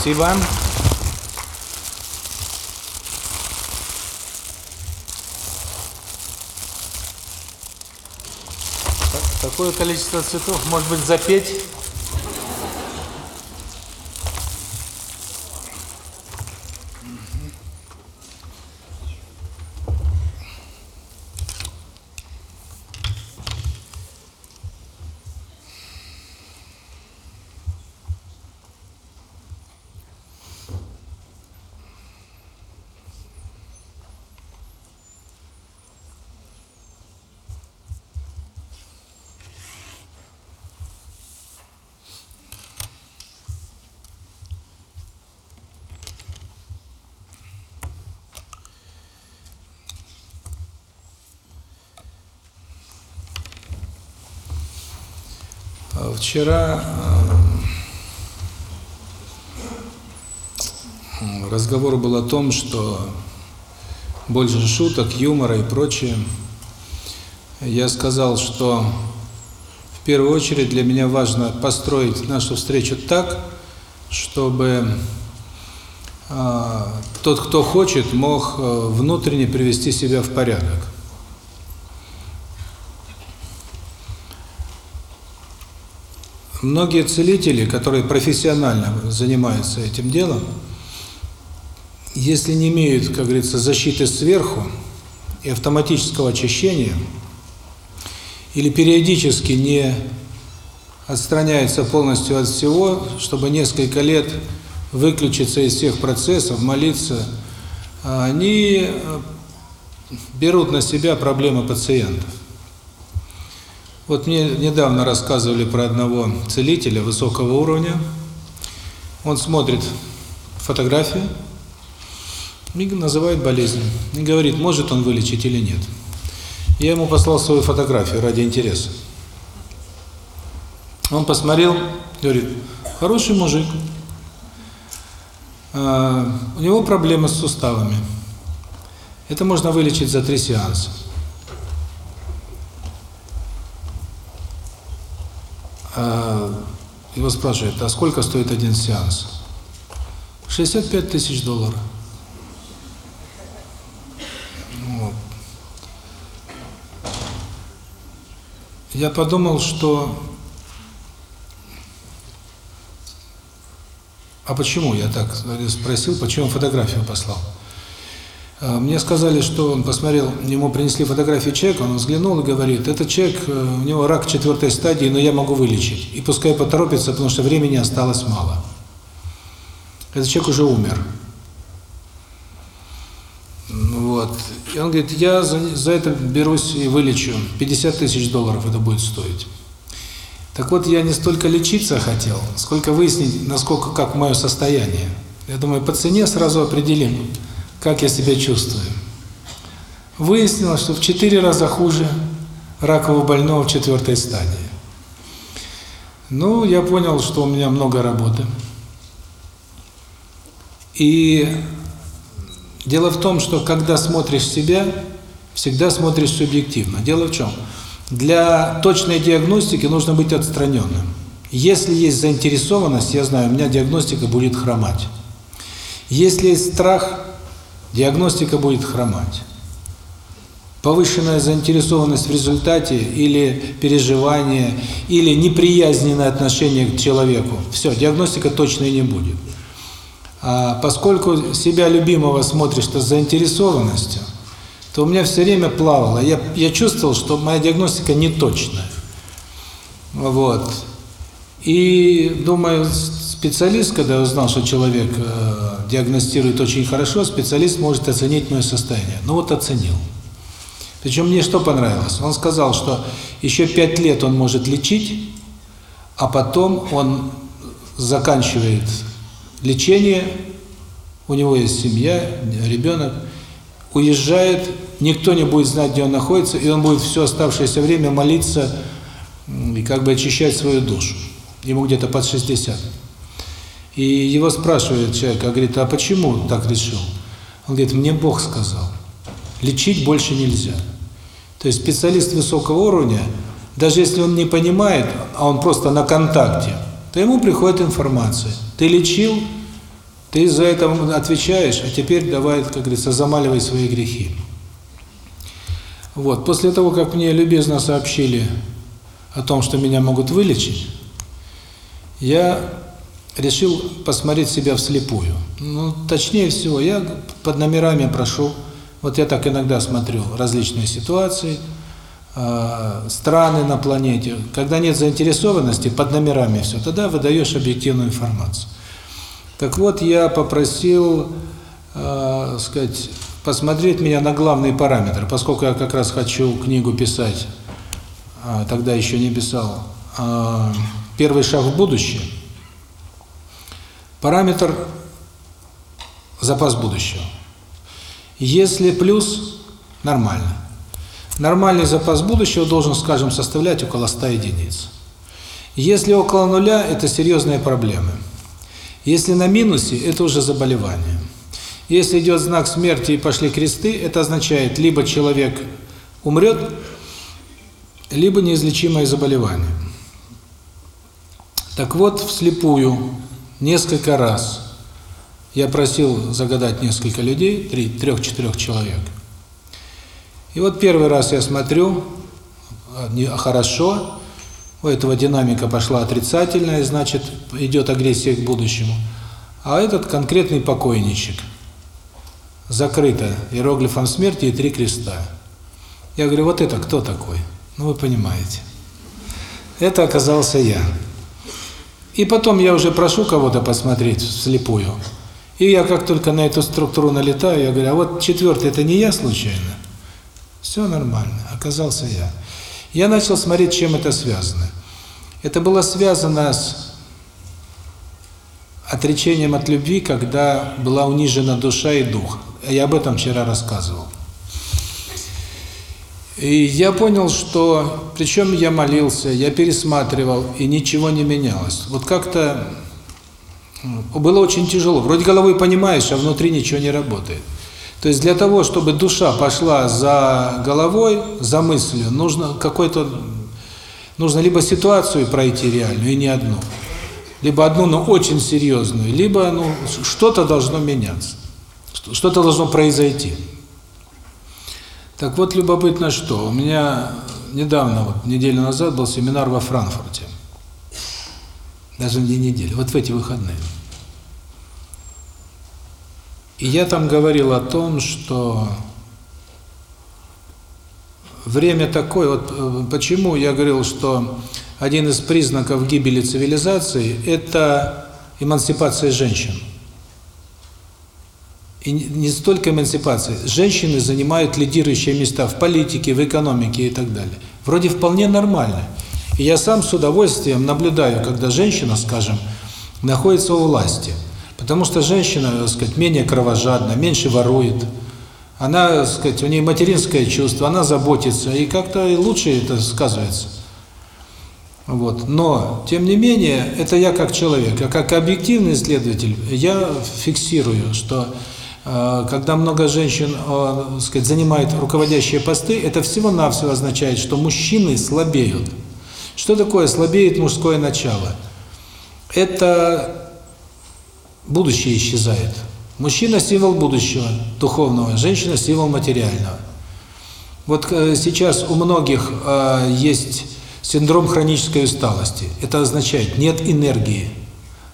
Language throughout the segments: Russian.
Спасибо. Такое количество цветов, может быть, запеть? Вчера разговор был о том, что больше шуток, юмора и прочее. Я сказал, что в первую очередь для меня важно построить нашу встречу так, чтобы э, тот, кто хочет, мог внутренне привести себя в порядок. Многие целители, которые профессионально занимаются этим делом, если не имеют, как говорится, защиты сверху и автоматического очищения, или периодически не отстраняются полностью от всего, чтобы несколько лет выключиться из всех процессов, молиться, они берут на себя проблемы пациентов. Вот мне недавно рассказывали про одного целителя высокого уровня. Он смотрит фотографию и называет болезнь. И говорит, может он вылечить или нет. Я ему послал свою фотографию ради интереса. Он посмотрел, говорит, хороший мужик. А, у него проблемы с суставами. Это можно вылечить за три сеанса. Его спрашивают, а сколько стоит один сеанс? 65 тысяч долларов. Вот. Я подумал, что... А почему я так спросил, почему фотографию послал? Мне сказали, что он посмотрел, ему принесли фотографию человека, он взглянул и говорит, этот человек, у него рак четвертой стадии, но я могу вылечить. И пускай поторопится, потому что времени осталось мало. Этот человек уже умер. Вот. И он говорит, я за, за это берусь и вылечу. 50 тысяч долларов это будет стоить. Так вот, я не столько лечиться хотел, сколько выяснить, насколько, как мое состояние. Я думаю, по цене сразу определим, как я себя чувствую. Выяснилось, что в четыре раза хуже ракового больного в четвертой стадии. Ну, я понял, что у меня много работы. И дело в том, что когда смотришь себя, всегда смотришь субъективно. Дело в чем? Для точной диагностики нужно быть отстраненным. Если есть заинтересованность, я знаю, у меня диагностика будет хромать. Если есть страх, диагностика будет хромать. Повышенная заинтересованность в результате или переживание, или неприязненное отношение к человеку. Все, диагностика точной не будет. А поскольку себя любимого смотришь с заинтересованностью, то у меня все время плавало. Я, я чувствовал, что моя диагностика не точная. Вот. И думаю, специалист, когда узнал, что человек э, диагностирует очень хорошо, специалист может оценить мое состояние. Ну вот оценил. Причем мне что понравилось? Он сказал, что еще пять лет он может лечить, а потом он заканчивает лечение, у него есть семья, ребенок, уезжает, никто не будет знать, где он находится, и он будет все оставшееся время молиться и как бы очищать свою душу. Ему где-то под 60. И его спрашивает человек, а говорит, а почему так решил? Он говорит, мне Бог сказал, лечить больше нельзя. То есть специалист высокого уровня, даже если он не понимает, а он просто на контакте, то ему приходит информация. Ты лечил, Ты за это отвечаешь, а теперь давай, как говорится, замаливай свои грехи. Вот, после того, как мне любезно сообщили о том, что меня могут вылечить, я решил посмотреть себя вслепую. Ну, точнее всего, я под номерами прошу, вот я так иногда смотрю различные ситуации, э, страны на планете. Когда нет заинтересованности, под номерами все, тогда выдаешь объективную информацию. Так вот, я попросил, э, сказать, посмотреть меня на главные параметры, поскольку я как раз хочу книгу писать, а, тогда еще не писал, а, «Первый шаг в будущее». Параметр запас будущего. Если плюс – нормально. Нормальный запас будущего должен, скажем, составлять около 100 единиц. Если около нуля – это серьезные проблемы. Если на минусе – это уже заболевание. Если идет знак смерти и пошли кресты, это означает, либо человек умрет, либо неизлечимое заболевание. Так вот, вслепую, несколько раз я просил загадать несколько людей, три, трех-четырех человек. И вот первый раз я смотрю, а, хорошо, у этого динамика пошла отрицательная, значит, идет агрессия к будущему. А этот конкретный покойничек – закрыто иероглифом смерти и три креста. Я говорю, вот это кто такой? Ну, вы понимаете. Это оказался я. И потом я уже прошу кого-то посмотреть вслепую. И я как только на эту структуру налетаю, я говорю, а вот четвертый это не я случайно? Все нормально, оказался я. Я начал смотреть, чем это связано. Это было связано с отречением от любви, когда была унижена душа и дух. Я об этом вчера рассказывал. И я понял, что, причем я молился, я пересматривал, и ничего не менялось. Вот как-то было очень тяжело. Вроде головой понимаешь, а внутри ничего не работает. То есть для того, чтобы душа пошла за головой, за мыслью, нужно какой-то, нужно либо ситуацию пройти реальную, и не одну, либо одну, но очень серьезную, либо ну что-то должно меняться. Что-то должно произойти. Так вот, любопытно что. У меня недавно, вот неделю назад, был семинар во Франкфурте. Даже не неделю, вот в эти выходные. И я там говорил о том, что время такое, вот э, почему я говорил, что один из признаков гибели цивилизации – это эмансипация женщин. И не столько эмансипация. Женщины занимают лидирующие места в политике, в экономике и так далее. Вроде вполне нормально. И я сам с удовольствием наблюдаю, когда женщина, скажем, находится у власти. Потому что женщина, так сказать, менее кровожадна, меньше ворует. Она, так сказать, у нее материнское чувство, она заботится, и как-то лучше это сказывается. Вот. Но, тем не менее, это я как человек, а как объективный исследователь, я фиксирую, что когда много женщин, э, сказать, занимают руководящие посты, это всего-навсего означает, что мужчины слабеют. Что такое слабеет мужское начало? Это будущее исчезает. Мужчина – символ будущего, духовного, женщина – символ материального. Вот э, сейчас у многих есть синдром хронической усталости. Это означает, нет энергии.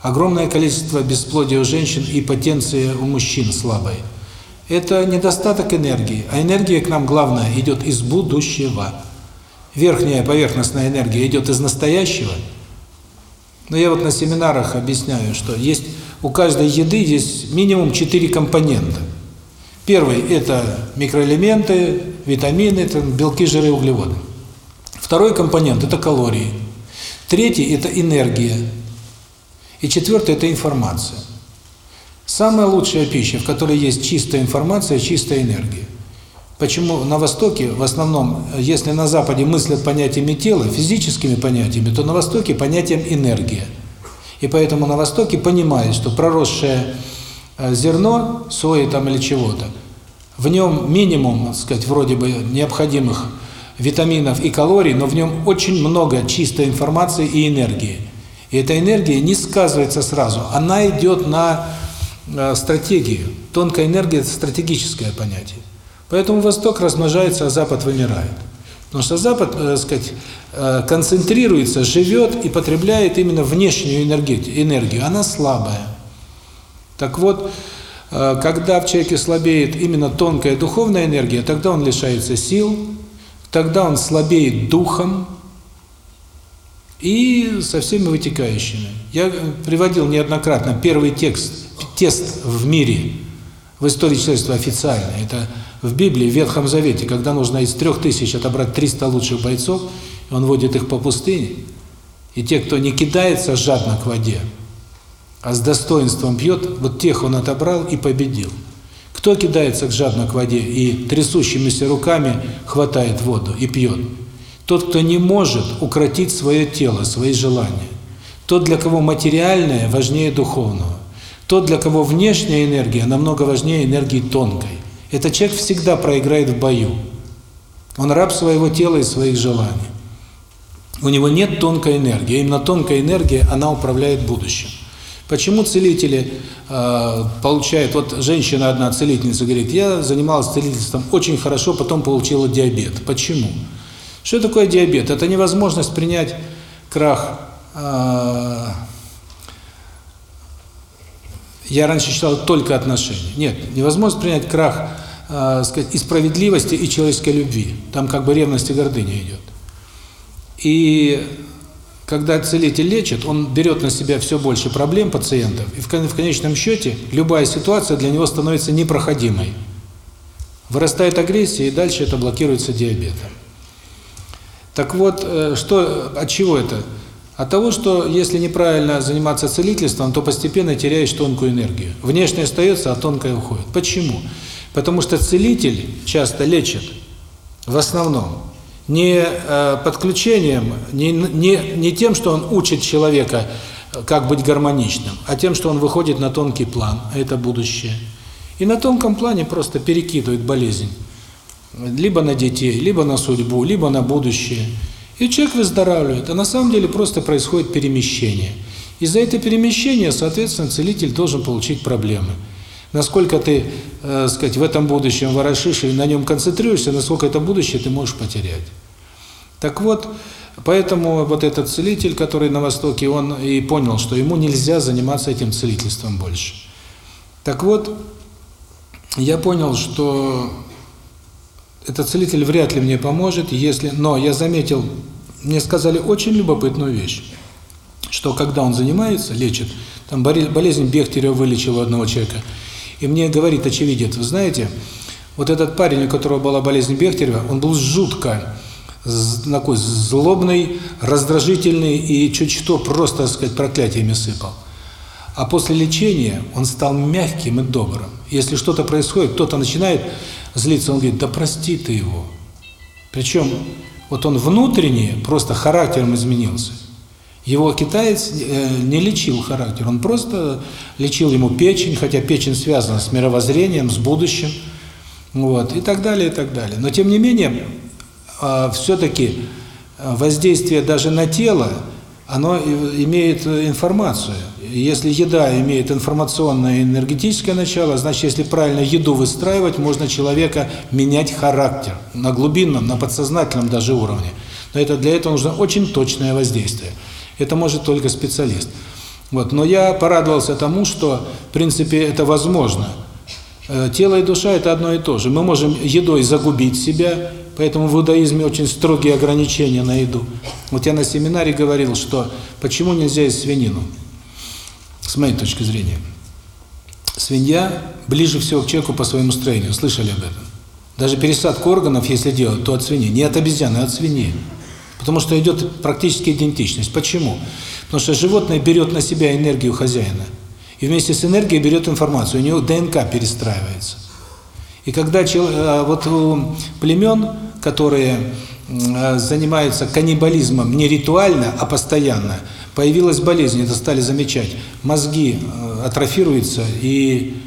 Огромное количество бесплодия у женщин и потенция у мужчин слабой. Это недостаток энергии, а энергия к нам, главное, идет из будущего. Верхняя поверхностная энергия идет из настоящего. Но я вот на семинарах объясняю, что есть у каждой еды есть минимум четыре компонента. Первый – это микроэлементы, витамины, это белки, жиры, углеводы. Второй компонент – это калории. Третий – это энергия. И четвертое – это информация. Самая лучшая пища, в которой есть чистая информация, чистая энергия. Почему на Востоке, в основном, если на Западе мыслят понятиями тела, физическими понятиями, то на Востоке понятием энергия. И поэтому на Востоке понимают, что проросшее э, зерно, сои там или чего-то, в нем минимум, так сказать, вроде бы необходимых витаминов и калорий, но в нем очень много чистой информации и энергии. И эта энергия не сказывается сразу, она идет на э, стратегию. Тонкая энергия – это стратегическое понятие. Поэтому Восток размножается, а Запад вымирает. Потому что Запад, так э, сказать, э, концентрируется, живет и потребляет именно внешнюю энергию. энергию. Она слабая. Так вот, когда в человеке слабеет именно тонкая духовная энергия, тогда он лишается сил, тогда он слабеет духом и со всеми вытекающими. Я приводил неоднократно первый текст, тест в мире, в истории человечества официальный. Это в Библии, в Ветхом Завете, когда нужно из трех тысяч отобрать 300 лучших бойцов, он водит их по пустыне, и те, кто не кидается жадно к воде, а с достоинством пьет, вот тех он отобрал и победил. Кто кидается жадно к воде и трясущимися руками хватает воду и пьет? Тот, кто не может укротить свое тело, свои желания. Тот, для кого материальное важнее духовного. Тот, для кого внешняя энергия намного важнее энергии тонкой. Этот человек всегда проиграет в бою. Он раб своего тела и своих желаний. У него нет тонкой энергии. Именно тонкая энергия, она управляет будущим. Почему целители э, получают... Вот женщина одна, целительница, говорит, я занималась целительством очень хорошо, потом получила диабет. Почему? Что такое диабет? Это невозможность принять крах... Э, я раньше считал только отношения. Нет, невозможность принять крах э, сказать, и справедливости, и человеческой любви. Там как бы ревность и гордыня идет. И когда целитель лечит, он берет на себя все больше проблем пациентов, и в конечном счете любая ситуация для него становится непроходимой. Вырастает агрессия, и дальше это блокируется диабетом. Так вот, э, что, от чего это? От того, что если неправильно заниматься целительством, то постепенно теряешь тонкую энергию. Внешне остается, а тонкая уходит. Почему? Потому что целитель часто лечит, в основном, не э, подключением, не, не, не тем, что он учит человека, как быть гармоничным, а тем, что он выходит на тонкий план, а это будущее. И на тонком плане просто перекидывает болезнь. Либо на детей, либо на судьбу, либо на будущее. И человек выздоравливает, а на самом деле просто происходит перемещение. И за это перемещение, соответственно, целитель должен получить проблемы. Насколько ты, э, сказать, в этом будущем ворошишь и на нем концентрируешься, насколько это будущее ты можешь потерять. Так вот, поэтому вот этот целитель, который на Востоке, он и понял, что ему нельзя заниматься этим целительством больше. Так вот, я понял, что этот целитель вряд ли мне поможет, если... Но я заметил, мне сказали очень любопытную вещь, что когда он занимается, лечит, там болезнь Бехтерева вылечила одного человека – и мне говорит очевидец, вы знаете, вот этот парень, у которого была болезнь Бехтерева, он был жутко такой злобный, раздражительный и чуть что просто, так сказать, проклятиями сыпал. А после лечения он стал мягким и добрым. Если что-то происходит, кто-то начинает злиться, он говорит, да прости ты его. Причем вот он внутренне просто характером изменился. Его китаец э, не лечил характер, он просто лечил ему печень, хотя печень связана с мировоззрением, с будущим, вот, и так далее, и так далее. Но тем не менее, а, все-таки а, воздействие даже на тело, оно имеет информацию. Если еда имеет информационное и энергетическое начало, значит, если правильно еду выстраивать, можно человека менять характер на глубинном, на подсознательном даже уровне. Но это для этого нужно очень точное воздействие. Это может только специалист. Вот. Но я порадовался тому, что, в принципе, это возможно. Э, тело и душа – это одно и то же. Мы можем едой загубить себя, поэтому в иудаизме очень строгие ограничения на еду. Вот я на семинаре говорил, что почему нельзя есть свинину, с моей точки зрения. Свинья ближе всего к человеку по своему строению. Слышали об этом? Даже пересадку органов, если делать, то от свиньи. Не от обезьяны, а от свиньи. Потому что идет практически идентичность. Почему? Потому что животное берет на себя энергию хозяина. И вместе с энергией берет информацию. У него ДНК перестраивается. И когда э, вот у племен, которые занимаются каннибализмом не ритуально, а постоянно, появилась болезнь, это стали замечать. Мозги э, атрофируются и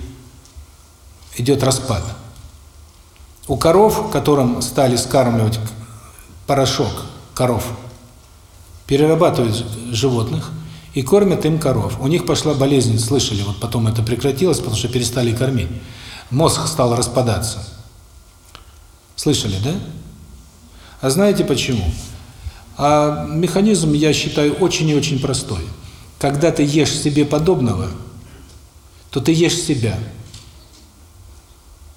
идет распад. У коров, которым стали скармливать порошок, коров, перерабатывают животных, и кормят им коров. У них пошла болезнь, слышали, вот потом это прекратилось, потому что перестали кормить. Мозг стал распадаться. Слышали, да? А знаете почему? А механизм, я считаю, очень и очень простой. Когда ты ешь себе подобного, то ты ешь себя.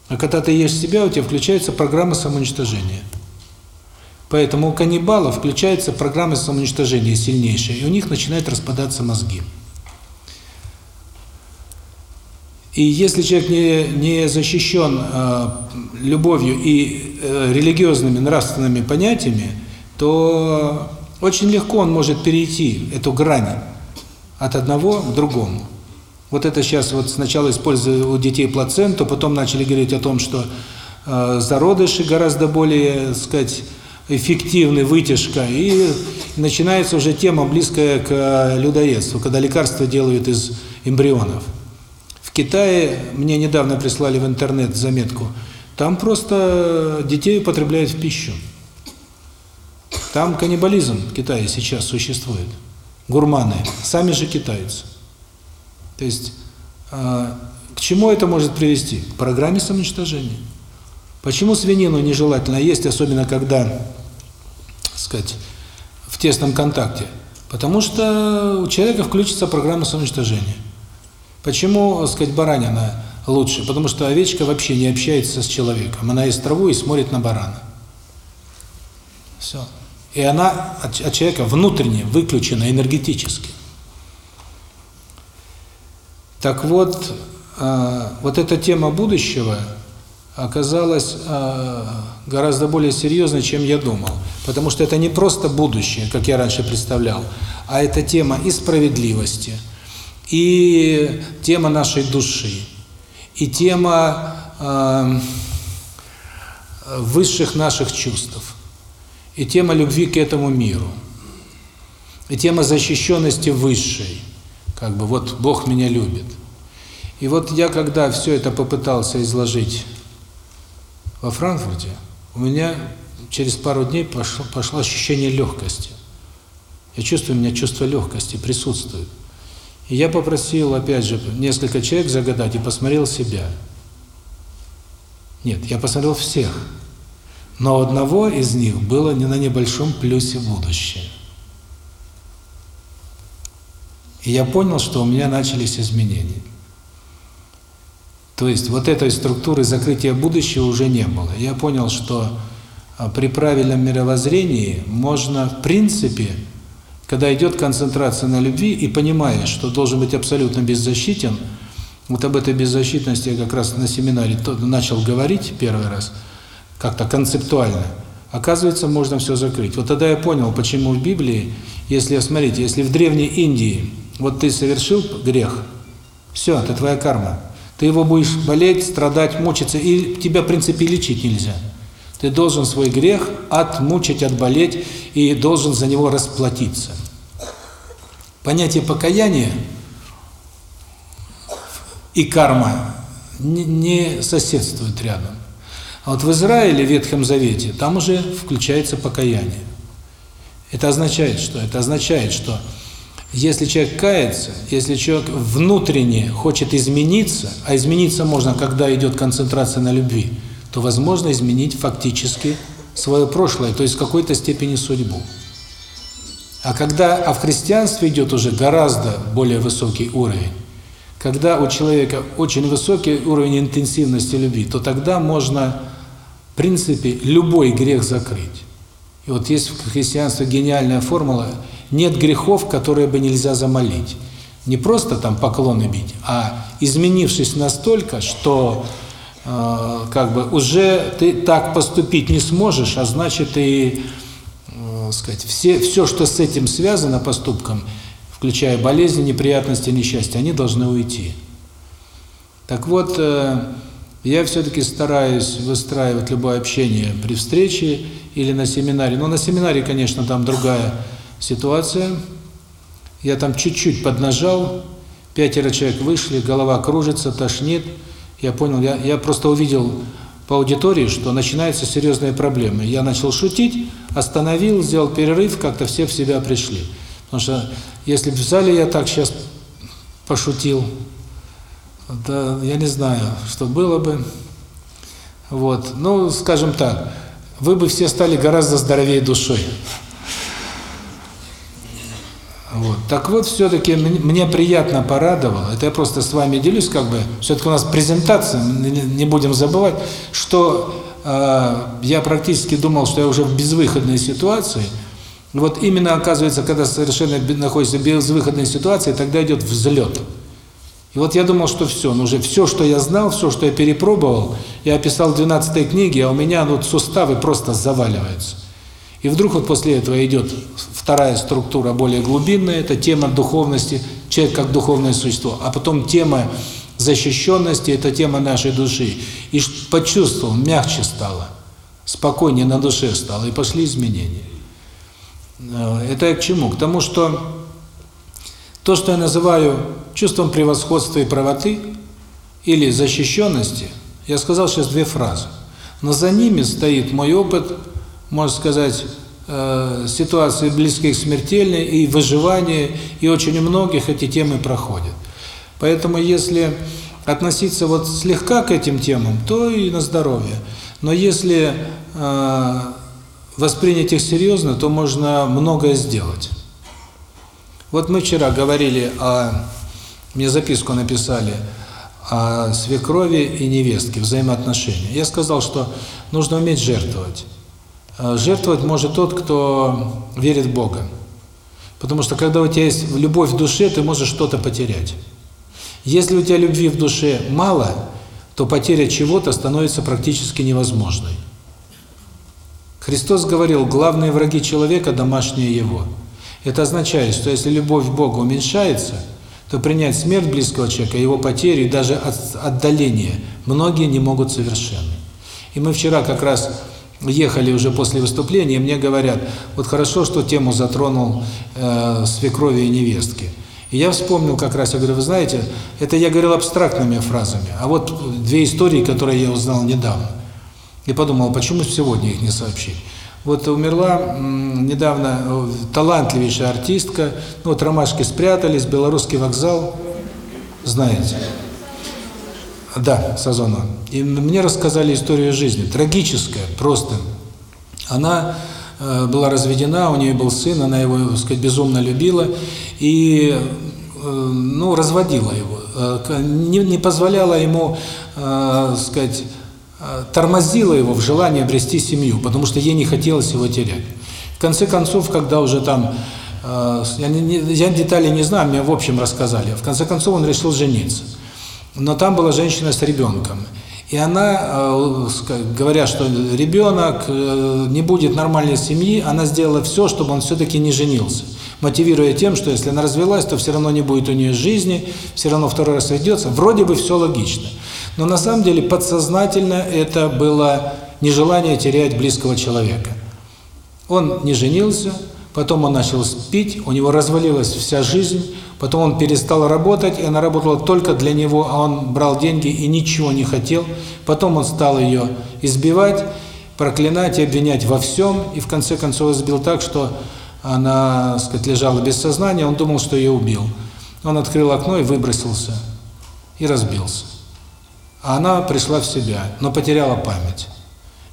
А когда ты ешь себя, у тебя включается программа самоуничтожения. Поэтому у каннибалов включается программа самоуничтожения сильнейшая, и у них начинают распадаться мозги. И если человек не, не защищен э, любовью и э, религиозными нравственными понятиями, то очень легко он может перейти эту грань от одного к другому. Вот это сейчас вот сначала используют у детей плаценту, потом начали говорить о том, что э, зародыши гораздо более, сказать, эффективны, вытяжка, и начинается уже тема близкая к людоедству, когда лекарства делают из эмбрионов. Китае, мне недавно прислали в интернет заметку, там просто детей употребляют в пищу. Там каннибализм в Китае сейчас существует. Гурманы, сами же китайцы. То есть, э, к чему это может привести? К программе самоуничтожения. Почему свинину нежелательно есть, особенно когда, сказать, в тесном контакте? Потому что у человека включится программа самоуничтожения. Почему, сказать, баранина лучше? Потому что овечка вообще не общается с человеком. Она ест траву и смотрит на барана. Все. И она от, от человека внутренне выключена энергетически. Так вот, э, вот эта тема будущего оказалась э, гораздо более серьезной, чем я думал. Потому что это не просто будущее, как я раньше представлял, а это тема и справедливости – и тема нашей души, и тема э, высших наших чувств, и тема любви к этому миру, и тема защищенности высшей, как бы вот Бог меня любит. И вот я, когда все это попытался изложить во Франкфурте, у меня через пару дней пошло, пошло ощущение легкости. Я чувствую, у меня чувство легкости присутствует. И я попросил, опять же, несколько человек загадать и посмотрел себя. Нет, я посмотрел всех. Но одного из них было не на небольшом плюсе будущее. И я понял, что у меня начались изменения. То есть вот этой структуры закрытия будущего уже не было. Я понял, что а, при правильном мировоззрении можно, в принципе, когда идет концентрация на любви и понимаешь, что должен быть абсолютно беззащитен, вот об этой беззащитности я как раз на семинаре начал говорить первый раз, как-то концептуально. Оказывается, можно все закрыть. Вот тогда я понял, почему в Библии, если, смотрите, если в Древней Индии, вот ты совершил грех, все, это твоя карма. Ты его будешь болеть, страдать, мучиться, и тебя, в принципе, лечить нельзя. Ты должен свой грех отмучить, отболеть и должен за него расплатиться. Понятие покаяния и карма не соседствуют рядом. А вот в Израиле, в Ветхом Завете, там уже включается покаяние. Это означает что? Это означает, что если человек кается, если человек внутренне хочет измениться, а измениться можно, когда идет концентрация на любви, то возможно изменить фактически свое прошлое, то есть в какой-то степени судьбу. А когда а в христианстве идет уже гораздо более высокий уровень, когда у человека очень высокий уровень интенсивности любви, то тогда можно, в принципе, любой грех закрыть. И вот есть в христианстве гениальная формула «нет грехов, которые бы нельзя замолить». Не просто там поклоны бить, а изменившись настолько, что как бы уже ты так поступить не сможешь, а значит и, э, сказать, все все, что с этим связано поступком, включая болезни, неприятности, несчастья, они должны уйти. Так вот, э, я все-таки стараюсь выстраивать любое общение при встрече или на семинаре. Но на семинаре, конечно, там другая ситуация. Я там чуть-чуть поднажал, пятеро человек вышли, голова кружится, тошнит. Я понял, я, я просто увидел по аудитории, что начинаются серьезные проблемы. Я начал шутить, остановил, сделал перерыв, как-то все в себя пришли. Потому что если в зале я так сейчас пошутил, да, я не знаю, что было бы. Вот, ну, скажем так, вы бы все стали гораздо здоровее душой. Вот. Так вот, все-таки мне приятно порадовало, это я просто с вами делюсь, как бы, все-таки у нас презентация, не будем забывать, что э, я практически думал, что я уже в безвыходной ситуации, вот именно, оказывается, когда совершенно находишься в безвыходной ситуации, тогда идет взлет. И вот я думал, что все, ну уже все, что я знал, все, что я перепробовал, я описал в 12 книге, а у меня ну, суставы просто заваливаются. И вдруг вот после этого идет вторая структура, более глубинная, это тема духовности, человек как духовное существо, а потом тема защищенности, это тема нашей души. И почувствовал, мягче стало, спокойнее на душе стало, и пошли изменения. Э, это к чему? К тому, что то, что я называю чувством превосходства и правоты, или защищенности, я сказал сейчас две фразы. Но за ними стоит мой опыт, можно сказать, э, ситуации близких смертельной, и выживание, и очень у многих эти темы проходят. Поэтому если относиться вот слегка к этим темам, то и на здоровье. Но если э, воспринять их серьезно, то можно многое сделать. Вот мы вчера говорили о... Мне записку написали о свекрови и невестке, взаимоотношения. Я сказал, что нужно уметь жертвовать. Э, жертвовать может тот, кто верит в Бога. Потому что когда у тебя есть любовь в душе, ты можешь что-то потерять. Если у тебя любви в душе мало, то потеря чего-то становится практически невозможной. Христос говорил, главные враги человека – домашние его. Это означает, что если любовь к Богу уменьшается, то принять смерть близкого человека, его потерю и даже отдаление многие не могут совершенно. И мы вчера как раз ехали уже после выступления, мне говорят, вот хорошо, что тему затронул э, свекрови и невестки. И я вспомнил как раз, я говорю, вы знаете, это я говорил абстрактными фразами, а вот две истории, которые я узнал недавно. И подумал, почему сегодня их не сообщить. Вот умерла недавно э, талантливейшая артистка, ну вот ромашки спрятались, белорусский вокзал, знаете. Да, Сазонова. И мне рассказали историю жизни, трагическая, просто. Она э, была разведена, у нее был сын, она его, так сказать, безумно любила и, э, ну, разводила его, э, не, не позволяла ему, э, сказать, э, тормозила его в желании обрести семью, потому что ей не хотелось его терять. В конце концов, когда уже там, э, я, не, я детали не знаю, мне в общем рассказали, в конце концов он решил жениться но там была женщина с ребенком. И она, э, говоря, что ребенок э, не будет нормальной семьи, она сделала все, чтобы он все-таки не женился. Мотивируя тем, что если она развелась, то все равно не будет у нее жизни, все равно второй раз сойдется. Вроде бы все логично. Но на самом деле подсознательно это было нежелание терять близкого человека. Он не женился, потом он начал пить, у него развалилась вся жизнь, Потом он перестал работать, и она работала только для него, а он брал деньги и ничего не хотел. Потом он стал ее избивать, проклинать и обвинять во всем, и в конце концов избил так, что она, так сказать, лежала без сознания, он думал, что ее убил. Он открыл окно и выбросился, и разбился. А она пришла в себя, но потеряла память.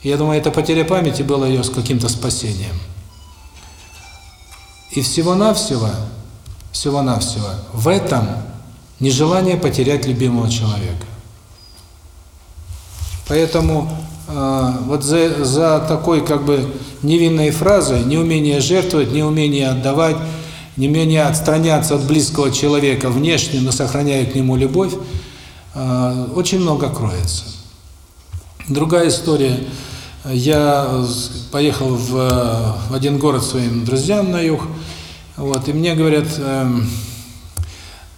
Я думаю, эта потеря памяти была ее с каким-то спасением. И всего-навсего всего-навсего. В этом нежелание потерять любимого человека. Поэтому э, вот за, за такой как бы невинной фразой, неумение жертвовать, неумение отдавать, неумение отстраняться от близкого человека внешне, но сохраняя к нему любовь, э, очень много кроется. Другая история. Я поехал в, в один город своим друзьям на юг, вот, и мне говорят, э,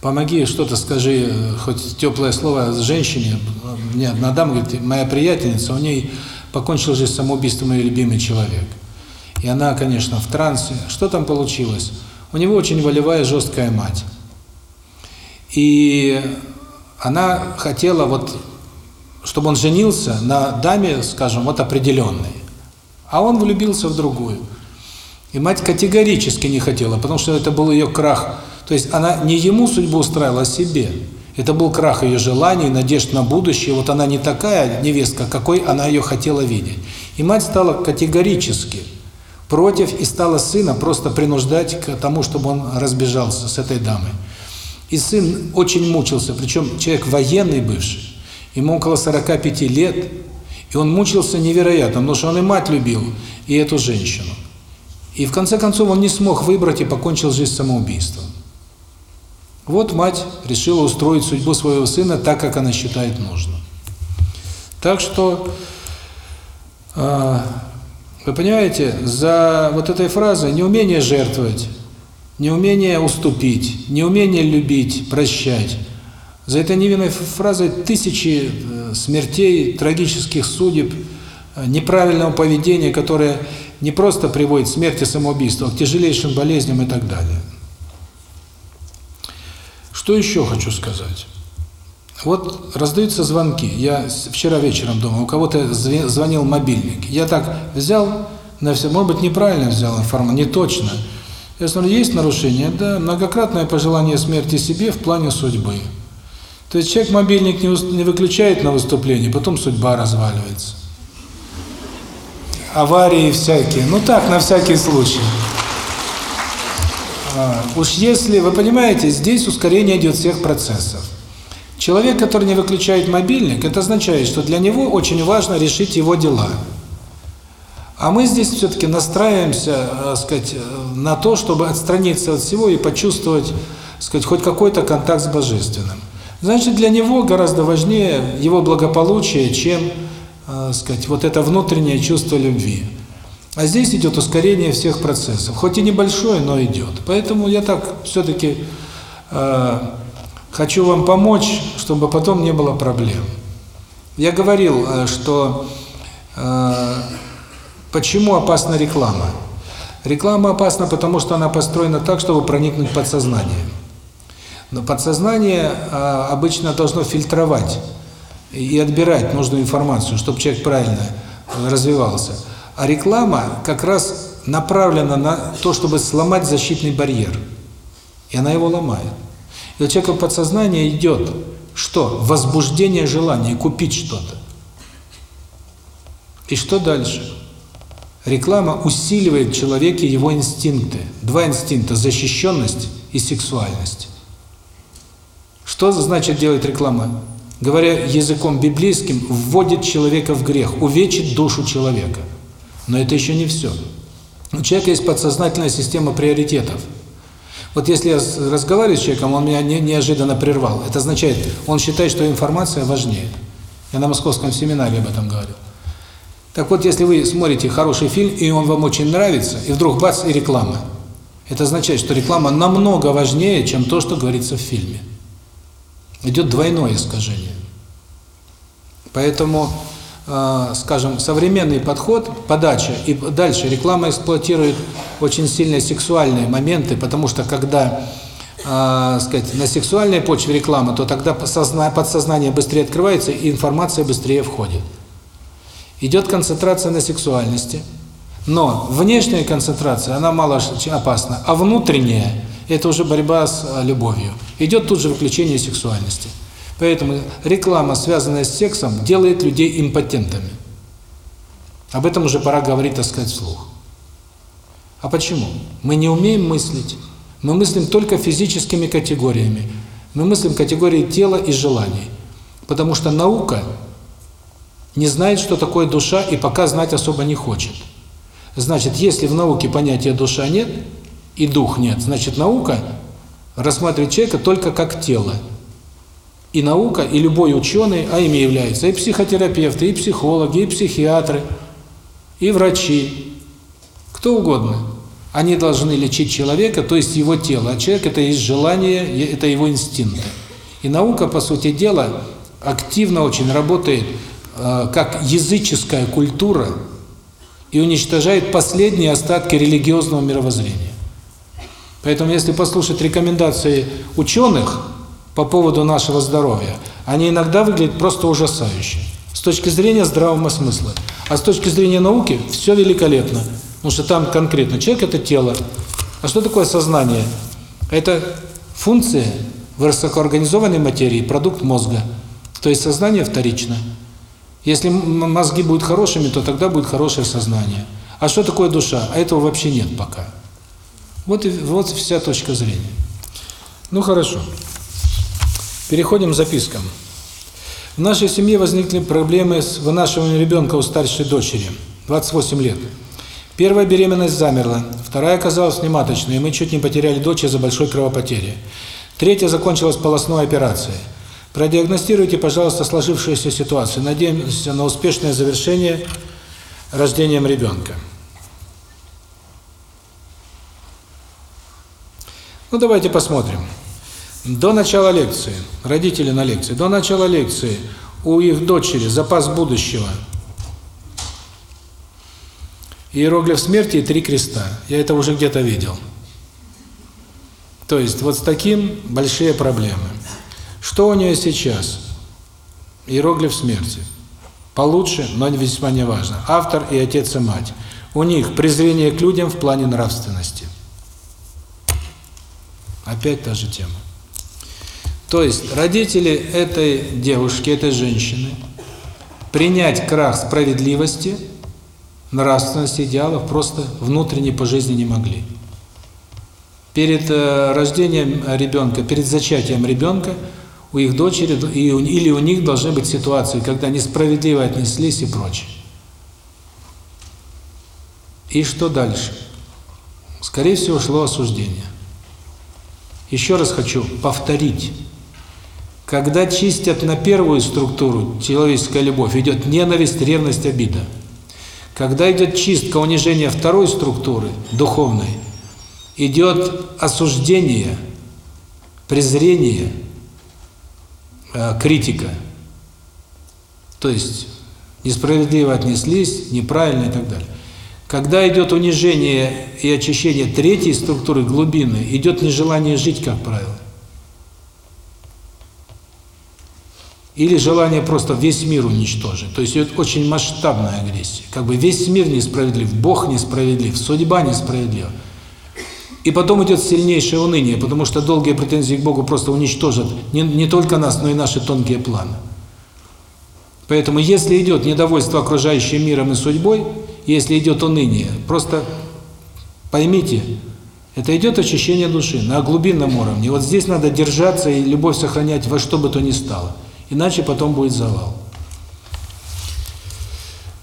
помоги, что-то скажи, хоть теплое слово женщине. Мне одна дама говорит, моя приятельница, у ней покончил жизнь самоубийством ее любимый человек. И она, конечно, в трансе. Что там получилось? У него очень волевая, жесткая мать. И она хотела вот, чтобы он женился на даме, скажем, вот определенной. А он влюбился в другую. И мать категорически не хотела, потому что это был ее крах. То есть она не ему судьбу устраивала, а себе. Это был крах ее желаний, надежд на будущее. Вот она не такая невестка, какой она ее хотела видеть. И мать стала категорически против и стала сына просто принуждать к тому, чтобы он разбежался с этой дамой. И сын очень мучился, причем человек военный бывший, ему около 45 лет, и он мучился невероятно, потому что он и мать любил, и эту женщину. И в конце концов он не смог выбрать и покончил жизнь самоубийством. Вот мать решила устроить судьбу своего сына так, как она считает нужным. Так что, э, вы понимаете, за вот этой фразой неумение жертвовать, неумение уступить, неумение любить, прощать, за этой невинной фразой тысячи смертей, трагических судеб, неправильного поведения, которое не просто приводит к смерти, самоубийству, а к тяжелейшим болезням и так далее. Что еще хочу сказать? Вот раздаются звонки. Я вчера вечером думал, у кого-то звонил мобильник. Я так взял, на все, может быть, неправильно взял информацию, не точно. Я смотрю, есть нарушение? Да, многократное пожелание смерти себе в плане судьбы. То есть человек мобильник не, не выключает на выступлении, потом судьба разваливается. Аварии всякие. Ну так, на всякий случай. А, уж если, вы понимаете, здесь ускорение идет всех процессов. Человек, который не выключает мобильник, это означает, что для него очень важно решить его дела. А мы здесь все-таки настраиваемся, так сказать, на то, чтобы отстраниться от всего и почувствовать, так сказать, хоть какой-то контакт с Божественным. Значит, для него гораздо важнее его благополучие, чем, так сказать, вот это внутреннее чувство любви. А здесь идет ускорение всех процессов, хоть и небольшое, но идет. Поэтому я так все-таки э, хочу вам помочь, чтобы потом не было проблем. Я говорил, э, что э, почему опасна реклама. Реклама опасна, потому что она построена так, чтобы проникнуть в подсознание. Но подсознание э, обычно должно фильтровать и отбирать нужную информацию, чтобы человек правильно развивался. А реклама как раз направлена на то, чтобы сломать защитный барьер. И она его ломает. И у человека в подсознании идет что? Возбуждение желания купить что-то. И что дальше? Реклама усиливает в человеке его инстинкты. Два инстинкта – защищенность и сексуальность. Что значит делает реклама? Говоря языком библейским, вводит человека в грех, увечит душу человека. Но это еще не все. У человека есть подсознательная система приоритетов. Вот если я разговариваю с человеком, он меня не, неожиданно прервал. Это означает, он считает, что информация важнее. Я на московском семинаре об этом говорил. Так вот, если вы смотрите хороший фильм, и он вам очень нравится, и вдруг бац, и реклама. Это означает, что реклама намного важнее, чем то, что говорится в фильме. Идет двойное искажение. Поэтому э, скажем, современный подход, подача и дальше реклама эксплуатирует очень сильные сексуальные моменты, потому что когда, э, сказать, на сексуальной почве реклама, то тогда подсознание быстрее открывается и информация быстрее входит. Идет концентрация на сексуальности, но внешняя концентрация, она мало опасна, а внутренняя – это уже борьба с любовью. Идет тут же выключение сексуальности. Поэтому реклама, связанная с сексом, делает людей импотентами. Об этом уже пора говорить, так сказать, вслух. А почему? Мы не умеем мыслить. Мы мыслим только физическими категориями. Мы мыслим категории тела и желаний. Потому что наука не знает, что такое душа, и пока знать особо не хочет. Значит, если в науке понятия душа нет и дух нет, значит, наука рассматривает человека только как тело. И наука, и любой ученый, а ими являются и психотерапевты, и психологи, и психиатры, и врачи, кто угодно. Они должны лечить человека, то есть его тело. А человек – это есть желание, это его инстинкты. И наука, по сути дела, активно очень работает э, как языческая культура и уничтожает последние остатки религиозного мировоззрения. Поэтому, если послушать рекомендации ученых, по поводу нашего здоровья, они иногда выглядят просто ужасающе. С точки зрения здравого смысла. А с точки зрения науки все великолепно. Потому что там конкретно человек – это тело. А что такое сознание? Это функция высокоорганизованной материи, продукт мозга. То есть сознание вторично. Если мозги будут хорошими, то тогда будет хорошее сознание. А что такое душа? А этого вообще нет пока. Вот и вот вся точка зрения. Ну хорошо. Переходим к запискам. В нашей семье возникли проблемы с вынашиванием ребенка у старшей дочери, 28 лет. Первая беременность замерла, вторая оказалась нематочной, и мы чуть не потеряли дочь из-за большой кровопотери. Третья закончилась полостной операцией. Продиагностируйте, пожалуйста, сложившуюся ситуацию. Надеемся на успешное завершение рождением ребенка. Ну, давайте посмотрим. До начала лекции, родители на лекции, до начала лекции у их дочери запас будущего. Иероглиф смерти и три креста. Я это уже где-то видел. То есть вот с таким большие проблемы. Что у нее сейчас? Иероглиф смерти. Получше, но весьма не важно. Автор и отец и мать. У них презрение к людям в плане нравственности. Опять та же тема. То есть родители этой девушки, этой женщины, принять крах справедливости, нравственности, идеалов просто внутренне по жизни не могли. Перед э, рождением ребенка, перед зачатием ребенка у их дочери или у них должны быть ситуации, когда несправедливо отнеслись и прочее. И что дальше? Скорее всего, шло осуждение. Еще раз хочу повторить. Когда чистят на первую структуру, человеческая любовь, идет ненависть, ревность, обида. Когда идет чистка, унижение второй структуры, духовной, идет осуждение, презрение, критика. То есть несправедливо отнеслись, неправильно и так далее. Когда идет унижение и очищение третьей структуры глубины, идет нежелание жить, как правило. Или желание просто весь мир уничтожить. То есть идет очень масштабная агрессия. Как бы весь мир несправедлив, Бог несправедлив, судьба несправедлива. И потом идет сильнейшее уныние, потому что долгие претензии к Богу просто уничтожат не, не только нас, но и наши тонкие планы. Поэтому если идет недовольство окружающим миром и судьбой, если идет уныние, просто поймите, это идет очищение души на глубинном уровне. Вот здесь надо держаться и любовь сохранять во что бы то ни стало. Иначе потом будет завал.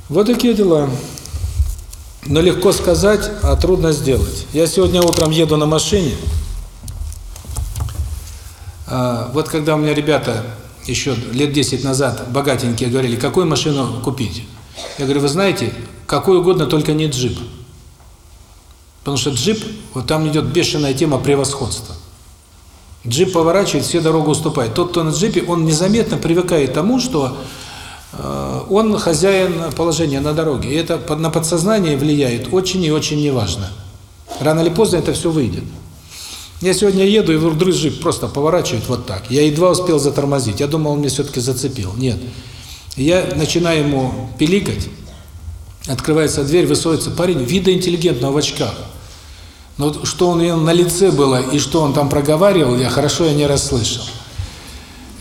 Вот такие дела. Но легко сказать, а трудно сделать. Я сегодня утром еду на машине. А, вот когда у меня ребята еще лет 10 назад богатенькие говорили, какую машину купить? Я говорю, вы знаете, какой угодно, только не джип. Потому что джип, вот там идет бешеная тема превосходства. Джип поворачивает, все дорогу уступает. Тот, кто на джипе, он незаметно привыкает к тому, что он хозяин положения на дороге. И это на подсознание влияет очень и очень неважно. Рано или поздно это все выйдет. Я сегодня еду, и вдруг джип просто поворачивает вот так. Я едва успел затормозить. Я думал, он меня все-таки зацепил. Нет. Я начинаю ему пиликать. Открывается дверь, высовывается парень, вида интеллигентного в очках. Но что он на лице было и что он там проговаривал, я хорошо я не расслышал.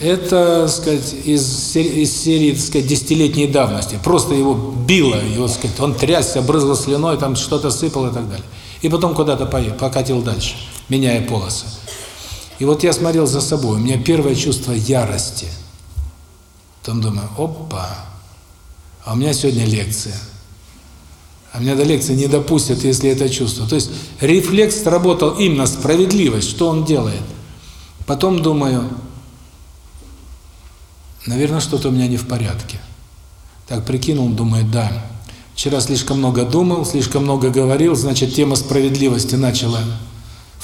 Это, сказать, из, из серии, так сказать, десятилетней давности. Просто его било, его, сказать, он трясся, брызгал слюной, там что-то сыпал и так далее. И потом куда-то покатил дальше, меняя полосы. И вот я смотрел за собой, у меня первое чувство ярости. Потом думаю, опа, а у меня сегодня лекция. А меня до лекции не допустят, если это чувство. То есть рефлекс сработал именно справедливость, что он делает. Потом думаю, наверное, что-то у меня не в порядке. Так прикинул, думаю, да. Вчера слишком много думал, слишком много говорил, значит, тема справедливости начала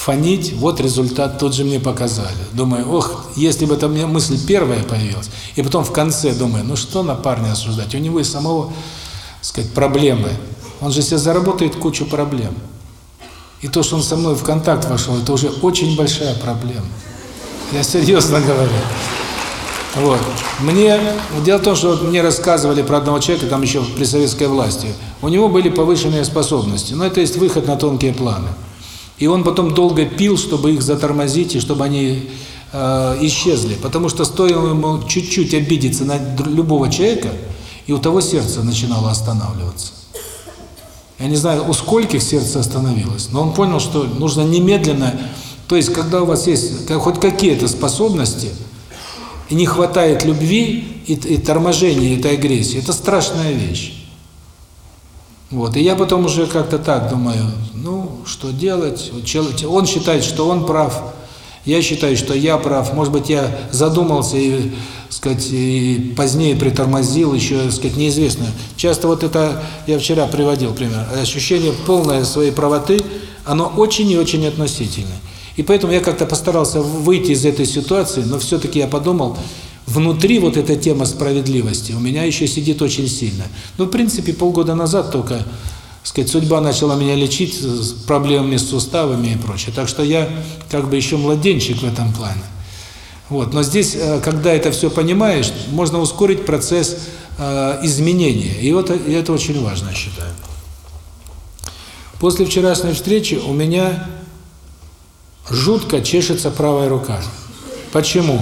фонить, вот результат тут же мне показали. Думаю, ох, если бы эта мысль первая появилась, и потом в конце думаю, ну что на парня осуждать, у него и самого, сказать, проблемы. Он же себе заработает кучу проблем. И то, что он со мной в контакт вошел, это уже очень большая проблема. Я серьезно говорю. Вот. Мне, дело в том, что мне рассказывали про одного человека, там еще при советской власти, у него были повышенные способности, но это есть выход на тонкие планы. И он потом долго пил, чтобы их затормозить, и чтобы они э, исчезли. Потому что стоило ему чуть-чуть обидеться на любого человека, и у того сердце начинало останавливаться. Я не знаю, у скольких сердце остановилось, но он понял, что нужно немедленно... То есть, когда у вас есть хоть какие-то способности, и не хватает любви и, и торможения этой агрессии, это страшная вещь. Вот, и я потом уже как-то так думаю, ну, что делать? Он считает, что он прав, я считаю, что я прав. Может быть, я задумался и, сказать, и позднее притормозил, еще, сказать, неизвестно. Часто вот это, я вчера приводил пример, ощущение полной своей правоты, оно очень и очень относительное. И поэтому я как-то постарался выйти из этой ситуации, но все-таки я подумал, внутри вот эта тема справедливости у меня еще сидит очень сильно. Ну, в принципе, полгода назад только, сказать, судьба начала меня лечить с проблемами с суставами и прочее. Так что я как бы еще младенчик в этом плане. Вот. Но здесь, э, когда это все понимаешь, можно ускорить процесс э, изменения. И вот и это очень важно, я считаю. После вчерашней встречи у меня жутко чешется правая рука. Почему?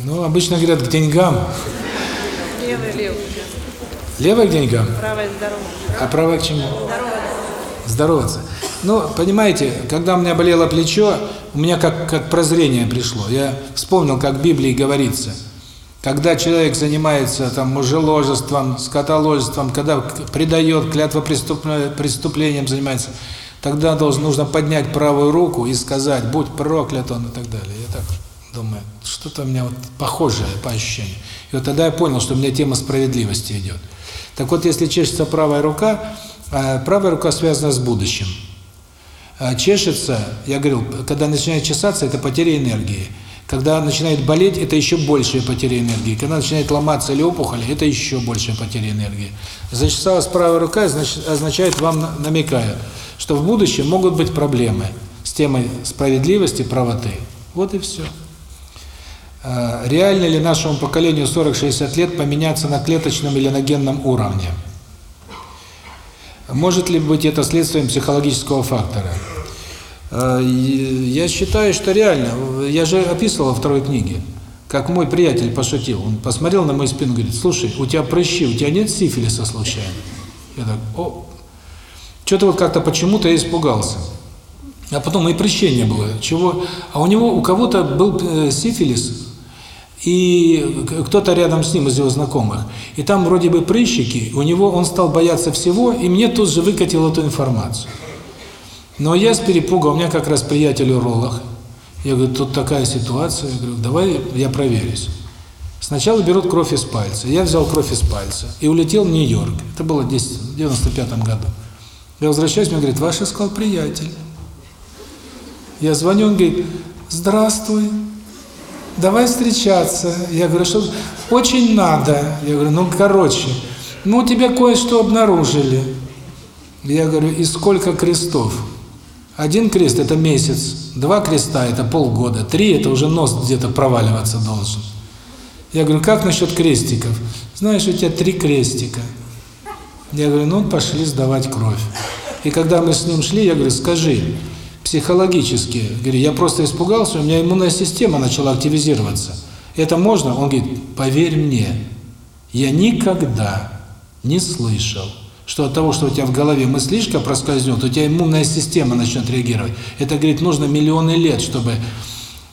Ну, обычно говорят к деньгам. Левая, левая. Левая к деньгам? Правая здоровая. А правая к чему? Здоровая. Здороваться. Ну, понимаете, когда у меня болело плечо, у меня как, как прозрение пришло. Я вспомнил, как в Библии говорится, когда человек занимается там мужеложеством, скотоложеством, когда предает клятва преступлением занимается, тогда должен нужно поднять правую руку и сказать, будь проклят он и так далее. Я так думаю, что-то у меня вот похожее по ощущению. И вот тогда я понял, что у меня тема справедливости идет. Так вот, если чешется правая рука, а, правая рука связана с будущим. А, чешется, я говорил, когда начинает чесаться, это потеря энергии. Когда начинает болеть, это еще большая потеря энергии. Когда начинает ломаться или опухоли, это еще большая потеря энергии. Зачесалась правая рука, значит, означает, вам намекают, что в будущем могут быть проблемы с темой справедливости, правоты. Вот и все. А, реально ли нашему поколению 40-60 лет поменяться на клеточном или на генном уровне? Может ли быть это следствием психологического фактора? А, я считаю, что реально. Я же описывал во второй книге, как мой приятель пошутил. Он посмотрел на мою спину и говорит, слушай, у тебя прыщи, у тебя нет сифилиса случайно? Я так, о, что-то вот как-то почему-то я испугался. А потом и прещение было. Чего? А у него, у кого-то был э, сифилис, и кто-то рядом с ним из его знакомых. И там вроде бы прыщики, у него он стал бояться всего, и мне тут же выкатил эту информацию. Но я с перепуга, у меня как раз приятель уролог. Я говорю, тут такая ситуация. Я говорю, давай я проверюсь. Сначала берут кровь из пальца. Я взял кровь из пальца и улетел в Нью-Йорк. Это было в 95 году. Я возвращаюсь, мне говорит, ваш искал приятель. Я звоню, он говорит, здравствуй, давай встречаться. Я говорю, что очень надо. Я говорю, ну, короче, ну, тебя кое-что обнаружили. Я говорю, и сколько крестов? Один крест – это месяц, два креста – это полгода, три – это уже нос где-то проваливаться должен. Я говорю, как насчет крестиков? Знаешь, у тебя три крестика. Я говорю, ну, пошли сдавать кровь. И когда мы с ним шли, я говорю, скажи, психологически, говорю, я просто испугался, у меня иммунная система начала активизироваться. Это можно? Он говорит, поверь мне, я никогда не слышал, что от того, что у тебя в голове мыслишка проскользнет, у тебя иммунная система начнет реагировать. Это, говорит, нужно миллионы лет, чтобы,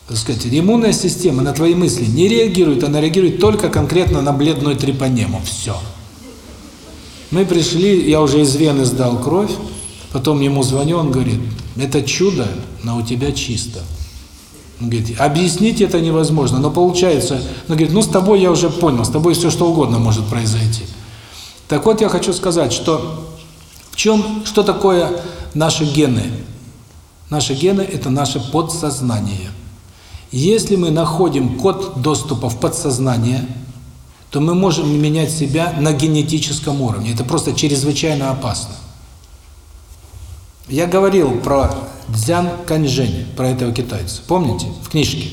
так сказать, иммунная система на твои мысли не реагирует, она реагирует только конкретно на бледную трепанему. Все. Мы пришли, я уже из вены сдал кровь, потом ему звоню, он говорит, это чудо, но у тебя чисто. Он говорит, объяснить это невозможно, но получается, он говорит, ну с тобой я уже понял, с тобой все что угодно может произойти. Так вот я хочу сказать, что в чем, что такое наши гены? Наши гены – это наше подсознание. Если мы находим код доступа в подсознание, то мы можем менять себя на генетическом уровне. Это просто чрезвычайно опасно. Я говорил про Дзян Каньжэнь, про этого китайца. Помните? В книжке.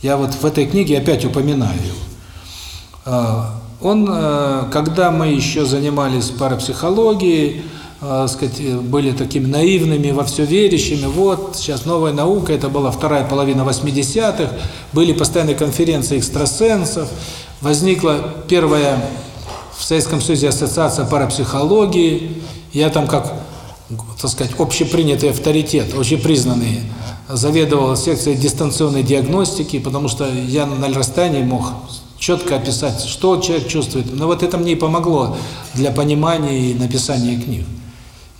Я вот в этой книге опять упоминаю его. А, он, э, когда мы еще занимались парапсихологией, э, сказать, были такими наивными, во все верящими, вот, сейчас новая наука, это была вторая половина 80-х, были постоянные конференции экстрасенсов, возникла первая в Советском Союзе ассоциация парапсихологии, я там как, так сказать, общепринятый авторитет, общепризнанный, заведовал секцией дистанционной диагностики, потому что я на расстоянии мог четко описать, что человек чувствует. Но вот это мне и помогло для понимания и написания книг.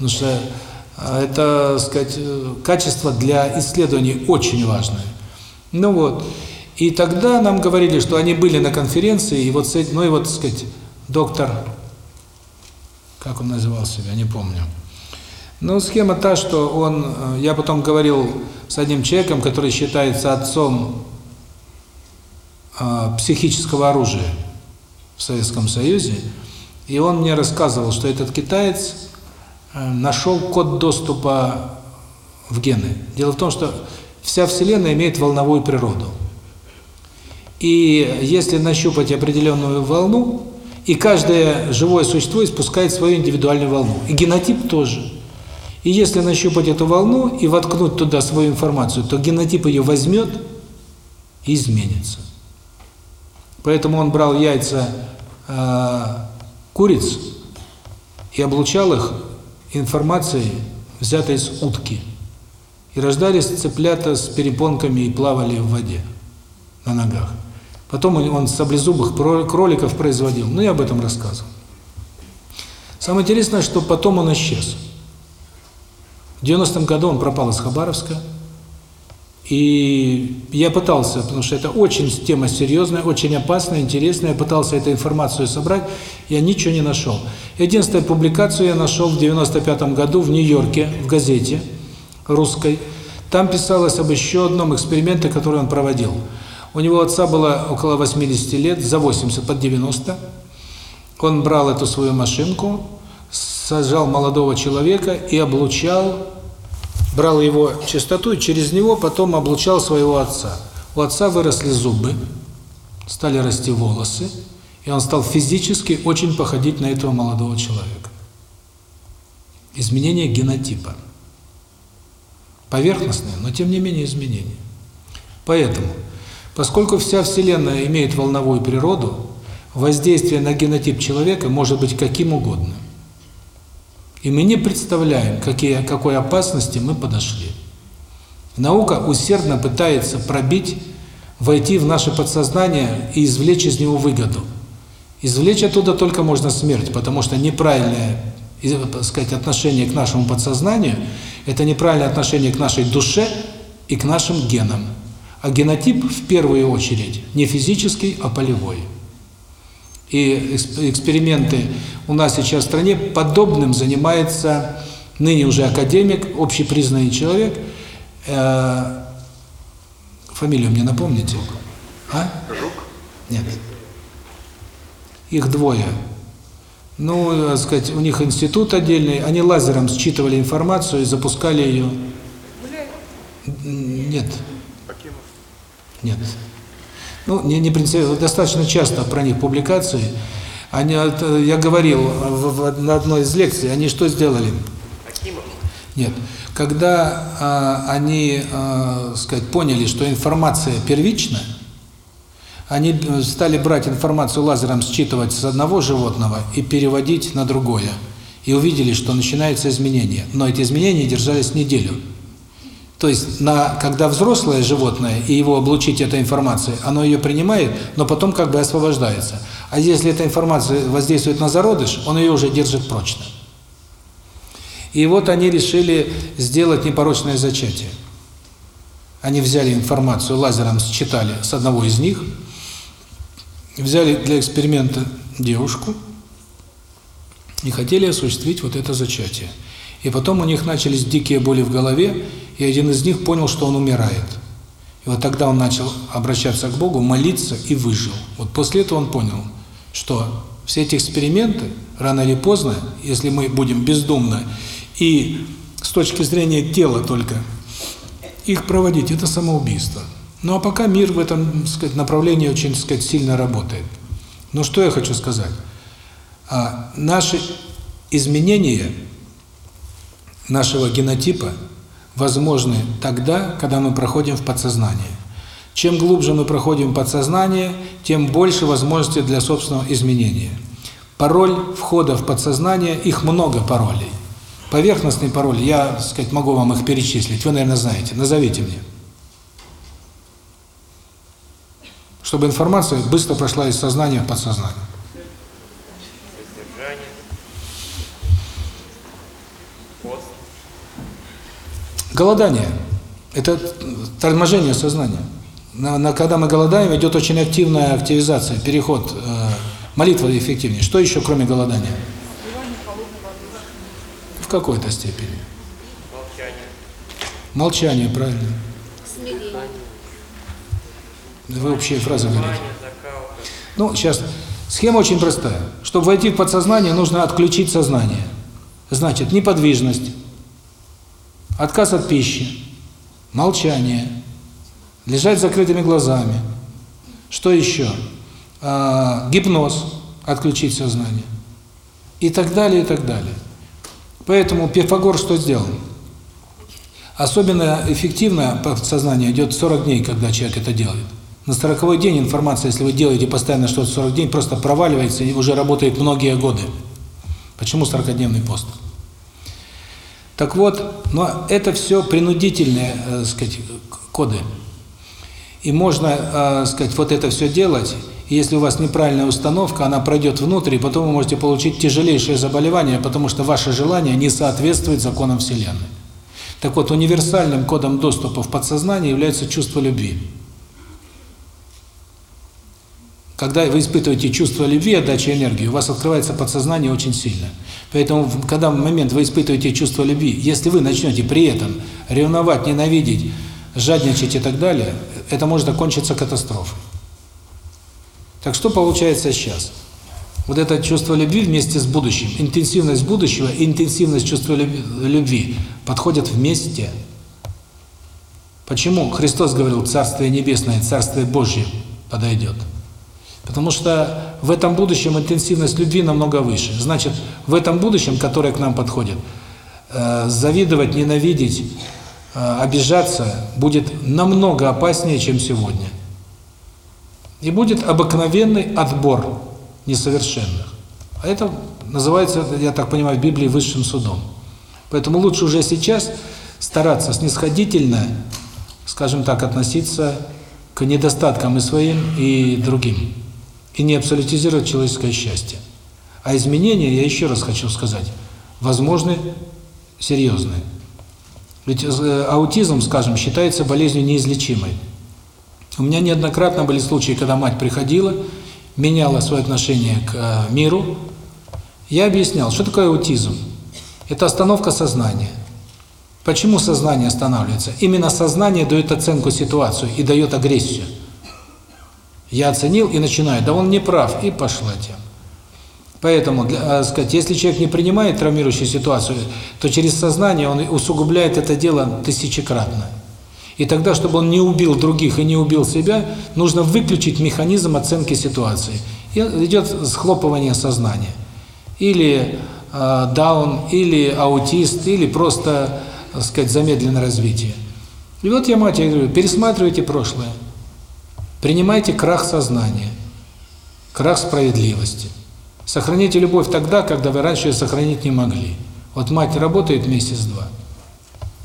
Потому что а, это, сказать, качество для исследований очень важное. Ну вот. И тогда нам говорили, что они были на конференции, и вот, ну и вот, сказать, доктор, как он называл себя, не помню. Ну, схема та, что он, э, я потом говорил с одним человеком, который считается отцом э, психического оружия в Советском Союзе, и он мне рассказывал, что этот китаец э, нашел код доступа в гены. Дело в том, что вся Вселенная имеет волновую природу. И если нащупать определенную волну, и каждое живое существо испускает свою индивидуальную волну. И генотип тоже. И если нащупать эту волну и воткнуть туда свою информацию, то генотип ее возьмет и изменится. Поэтому он брал яйца э, куриц и облучал их информацией, взятой из утки. И рождались цыплята с перепонками и плавали в воде на ногах. Потом он саблезубых кроликов производил. Ну, я об этом рассказывал. Самое интересное, что потом он исчез. В 90-м году он пропал из Хабаровска. И я пытался, потому что это очень тема серьезная, очень опасная, интересная, я пытался эту информацию собрать, я ничего не нашел. Единственную публикацию я нашел в 95-м году в Нью-Йорке, в газете русской. Там писалось об еще одном эксперименте, который он проводил. У него отца было около 80 лет, за 80, под 90. Он брал эту свою машинку, сажал молодого человека и облучал, брал его частоту и через него потом облучал своего отца. У отца выросли зубы, стали расти волосы, и он стал физически очень походить на этого молодого человека. Изменение генотипа. Поверхностное, но тем не менее изменение. Поэтому Поскольку вся Вселенная имеет волновую природу, воздействие на генотип человека может быть каким угодно. И мы не представляем, какие, какой опасности мы подошли. Наука усердно пытается пробить, войти в наше подсознание и извлечь из него выгоду. Извлечь оттуда только можно смерть, потому что неправильное так сказать, отношение к нашему подсознанию – это неправильное отношение к нашей душе и к нашим генам. А генотип в первую очередь не физический, а полевой. И эксперименты у нас сейчас в стране подобным занимается ныне уже академик, общепризнанный человек. Э, фамилию мне напомните? А? Жук? Нет. Их двое. Ну, так сказать, у них институт отдельный, они лазером считывали информацию и запускали ее. Нет. Нет. Ну, не, не принципиально, достаточно часто про них публикации. Они, я говорил в, в, на одной из лекций, они что сделали? Нет. Когда а, они, а, сказать, поняли, что информация первична, они стали брать информацию лазером, считывать с одного животного и переводить на другое. И увидели, что начинается изменение. Но эти изменения держались неделю. То есть, на, когда взрослое животное, и его облучить этой информацией, оно ее принимает, но потом как бы освобождается. А если эта информация воздействует на зародыш, он ее уже держит прочно. И вот они решили сделать непорочное зачатие. Они взяли информацию, лазером считали с одного из них, взяли для эксперимента девушку и хотели осуществить вот это зачатие. И потом у них начались дикие боли в голове, и один из них понял, что он умирает. И вот тогда он начал обращаться к Богу, молиться и выжил. Вот после этого он понял, что все эти эксперименты, рано или поздно, если мы будем бездумно и с точки зрения тела только их проводить, это самоубийство. Ну а пока мир в этом, сказать, направлении очень, сказать, сильно работает. Но что я хочу сказать? А, наши изменения нашего генотипа возможны тогда, когда мы проходим в подсознание. Чем глубже мы проходим подсознание, тем больше возможностей для собственного изменения. Пароль входа в подсознание, их много паролей. Поверхностный пароль, я, так сказать, могу вам их перечислить, вы, наверное, знаете. Назовите мне. Чтобы информация быстро прошла из сознания в подсознание. Голодание – это торможение сознания. На, на, когда мы голодаем, идет очень активная активизация, переход, э, молитва эффективнее. Что еще, кроме голодания? В какой-то степени. Молчание. Молчание, правильно. Смирение. Вы общие фразы говорите. Ну, сейчас, схема очень простая. Чтобы войти в подсознание, нужно отключить сознание. Значит, неподвижность, отказ от пищи, молчание, лежать с закрытыми глазами. Что еще? А, гипноз, отключить сознание. И так далее, и так далее. Поэтому Пифагор что сделал? Особенно эффективно подсознание идет 40 дней, когда человек это делает. На 40 день информация, если вы делаете постоянно что-то 40 дней, просто проваливается и уже работает многие годы. Почему 40-дневный пост? Так вот, но это все принудительные, э, сказать, коды. И можно, э, сказать, вот это все делать, и если у вас неправильная установка, она пройдет внутрь, и потом вы можете получить тяжелейшее заболевание, потому что ваше желание не соответствует законам Вселенной. Так вот, универсальным кодом доступа в подсознание является чувство любви. Когда вы испытываете чувство любви, отдачи энергии, у вас открывается подсознание очень сильно. Поэтому, когда в момент вы испытываете чувство любви, если вы начнете при этом ревновать, ненавидеть, жадничать и так далее, это может окончиться катастрофой. Так что получается сейчас? Вот это чувство любви вместе с будущим, интенсивность будущего и интенсивность чувства любви подходят вместе. Почему Христос говорил, Царствие Небесное, Царствие Божье подойдет? Потому что в этом будущем интенсивность любви намного выше. Значит, в этом будущем, которое к нам подходит, э, завидовать, ненавидеть, э, обижаться будет намного опаснее, чем сегодня. И будет обыкновенный отбор несовершенных. А это называется, я так понимаю, в Библии высшим судом. Поэтому лучше уже сейчас стараться снисходительно, скажем так, относиться к недостаткам и своим, и другим. И не абсолютизировать человеческое счастье. А изменения, я еще раз хочу сказать, возможны серьезные. Ведь э, аутизм, скажем, считается болезнью неизлечимой. У меня неоднократно были случаи, когда мать приходила, меняла свое отношение к э, миру. Я объяснял, что такое аутизм. Это остановка сознания. Почему сознание останавливается? Именно сознание дает оценку ситуацию и дает агрессию. Я оценил и начинаю, да он не прав, и пошла тема. Поэтому, для, э, сказать, если человек не принимает травмирующую ситуацию, то через сознание он усугубляет это дело тысячекратно. И тогда, чтобы он не убил других и не убил себя, нужно выключить механизм оценки ситуации. И идет схлопывание сознания. Или э, даун, или аутист, или просто, так сказать, замедленное развитие. И вот я матери говорю, пересматривайте прошлое. Принимайте крах сознания, крах справедливости. Сохраните любовь тогда, когда вы раньше ее сохранить не могли. Вот мать работает месяц-два.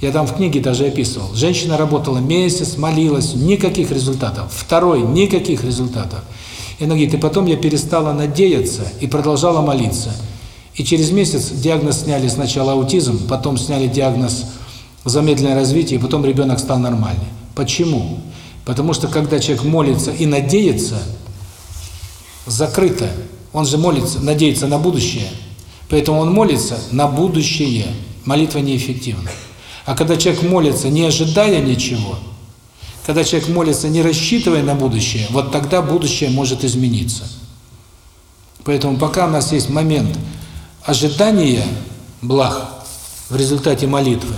Я там в книге даже описывал. Женщина работала месяц, молилась, никаких результатов. Второй, никаких результатов. И она говорит, и потом я перестала надеяться и продолжала молиться. И через месяц диагноз сняли сначала аутизм, потом сняли диагноз замедленное развитие, и потом ребенок стал нормальный. Почему? Потому что когда человек молится и надеется, закрыто. Он же молится, надеется на будущее. Поэтому он молится на будущее. Молитва неэффективна. А когда человек молится, не ожидая ничего, когда человек молится, не рассчитывая на будущее, вот тогда будущее может измениться. Поэтому пока у нас есть момент ожидания благ в результате молитвы,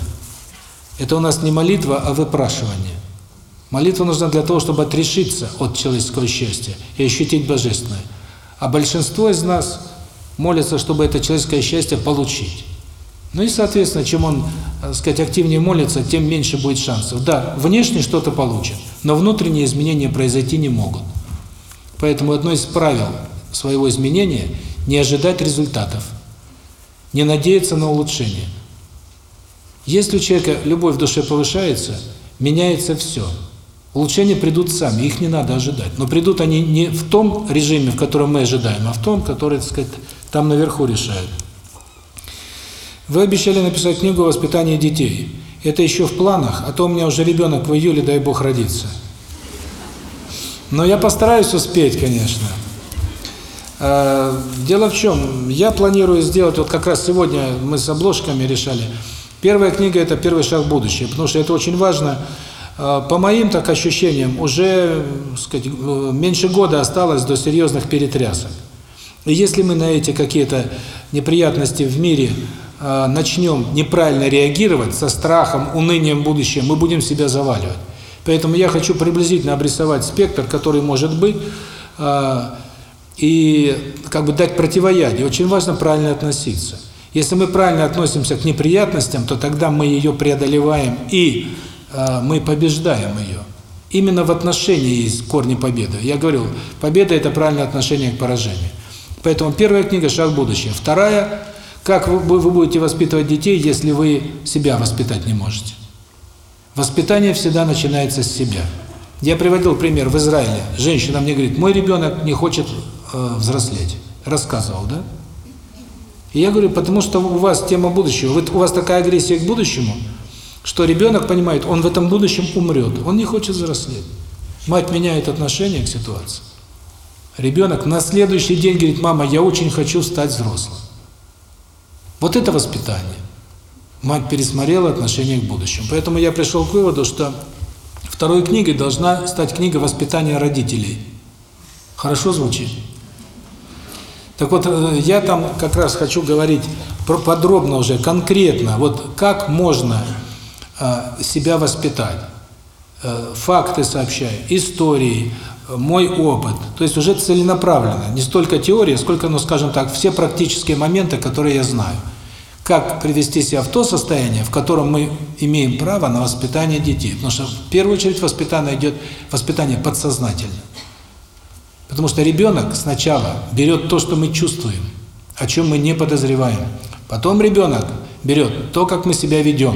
это у нас не молитва, а выпрашивание. Молитва нужна для того, чтобы отрешиться от человеческого счастья и ощутить божественное. А большинство из нас молится, чтобы это человеческое счастье получить. Ну и, соответственно, чем он, так сказать, активнее молится, тем меньше будет шансов. Да, внешне что-то получит, но внутренние изменения произойти не могут. Поэтому одно из правил своего изменения – не ожидать результатов, не надеяться на улучшение. Если у человека любовь в душе повышается, меняется все. Улучшения придут сами, их не надо ожидать. Но придут они не в том режиме, в котором мы ожидаем, а в том, который, так сказать, там наверху решают. Вы обещали написать книгу о детей. Это еще в планах, а то у меня уже ребенок в июле, дай Бог, родится. Но я постараюсь успеть, конечно. Э, дело в чем, я планирую сделать, вот как раз сегодня мы с обложками решали, первая книга – это «Первый шаг в будущее», потому что это очень важно. Э, по моим так ощущениям, уже сказать, э, меньше года осталось до серьезных перетрясок. И если мы на эти какие-то неприятности в мире начнем неправильно реагировать, со страхом, унынием будущего, мы будем себя заваливать. Поэтому я хочу приблизительно обрисовать спектр, который может быть, и как бы дать противоядие. Очень важно правильно относиться. Если мы правильно относимся к неприятностям, то тогда мы ее преодолеваем и э, мы побеждаем ее. Именно в отношении есть корни победы. Я говорил, победа – это правильное отношение к поражению. Поэтому первая книга «Шаг в будущее». Вторая – как вы, вы будете воспитывать детей, если вы себя воспитать не можете. Воспитание всегда начинается с себя. Я приводил пример в Израиле. Женщина мне говорит, мой ребенок не хочет э, взрослеть. Рассказывал, да? И я говорю, потому что у вас тема будущего, вы, у вас такая агрессия к будущему, что ребенок понимает, он в этом будущем умрет, он не хочет взрослеть. Мать меняет отношение к ситуации. Ребенок на следующий день говорит, мама, я очень хочу стать взрослым. Вот это воспитание. Мать пересмотрела отношение к будущему. Поэтому я пришел к выводу, что второй книгой должна стать книга воспитания родителей. Хорошо звучит? Так вот, э, я там как раз хочу говорить подробно уже, конкретно, вот как можно себя воспитать. Э, факты сообщаю, истории, мой опыт. То есть уже целенаправленно, не столько теория, сколько, ну скажем так, все практические моменты, которые я знаю. Как привести себя в то состояние, в котором мы имеем право на воспитание детей. Потому что в первую очередь воспитание идет воспитание подсознательно. Потому что ребенок сначала берет то, что мы чувствуем, о чем мы не подозреваем. Потом ребенок берет то, как мы себя ведем.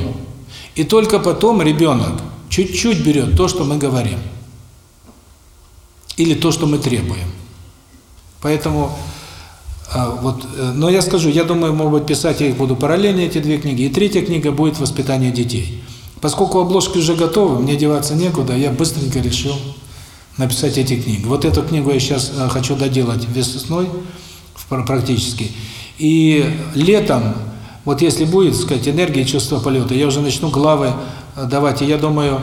И только потом ребенок чуть-чуть берет то, что мы говорим. Или то, что мы требуем. Поэтому, а, вот, э, но я скажу, я думаю, может быть, писать я их буду параллельно, эти две книги. И третья книга будет «Воспитание детей». Поскольку обложки уже готовы, мне деваться некуда, я быстренько решил написать эти книги. Вот эту книгу я сейчас э, хочу доделать весной, практически. И летом, вот если будет, сказать, энергия чувство полета, я уже начну главы э, давать. И я думаю,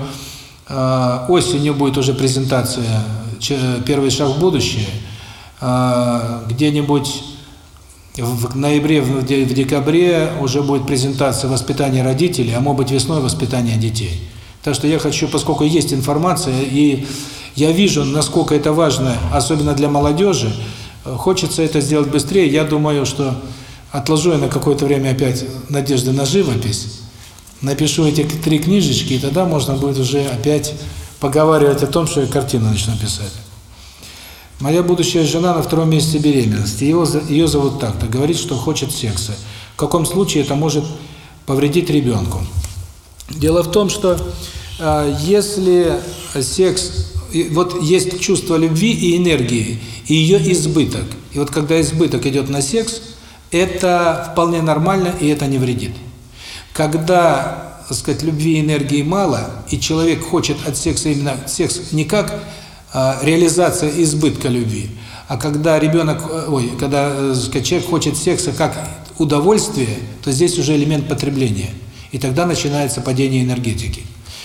э, осенью будет уже презентация «Первый шаг в будущее». Где-нибудь в ноябре, в декабре уже будет презентация воспитания родителей, а может быть весной воспитания детей. Так что я хочу, поскольку есть информация, и я вижу, насколько это важно, особенно для молодежи, хочется это сделать быстрее. Я думаю, что отложу я на какое-то время опять надежды на живопись, напишу эти три книжечки, и тогда можно будет уже опять поговаривать о том, что я картину начну писать. Моя будущая жена на втором месяце беременности. Его, ее зовут так-то. Говорит, что хочет секса. В каком случае это может повредить ребенку? Дело в том, что э, если секс, вот есть чувство любви и энергии, и ее избыток. И вот когда избыток идет на секс, это вполне нормально, и это не вредит. Когда, так сказать, любви и энергии мало, и человек хочет от секса именно секс не как а, реализация избытка любви, а когда ребенок, э, ой, когда э, сказать, человек хочет секса как удовольствие, то здесь уже элемент потребления. И тогда начинается падение энергетики.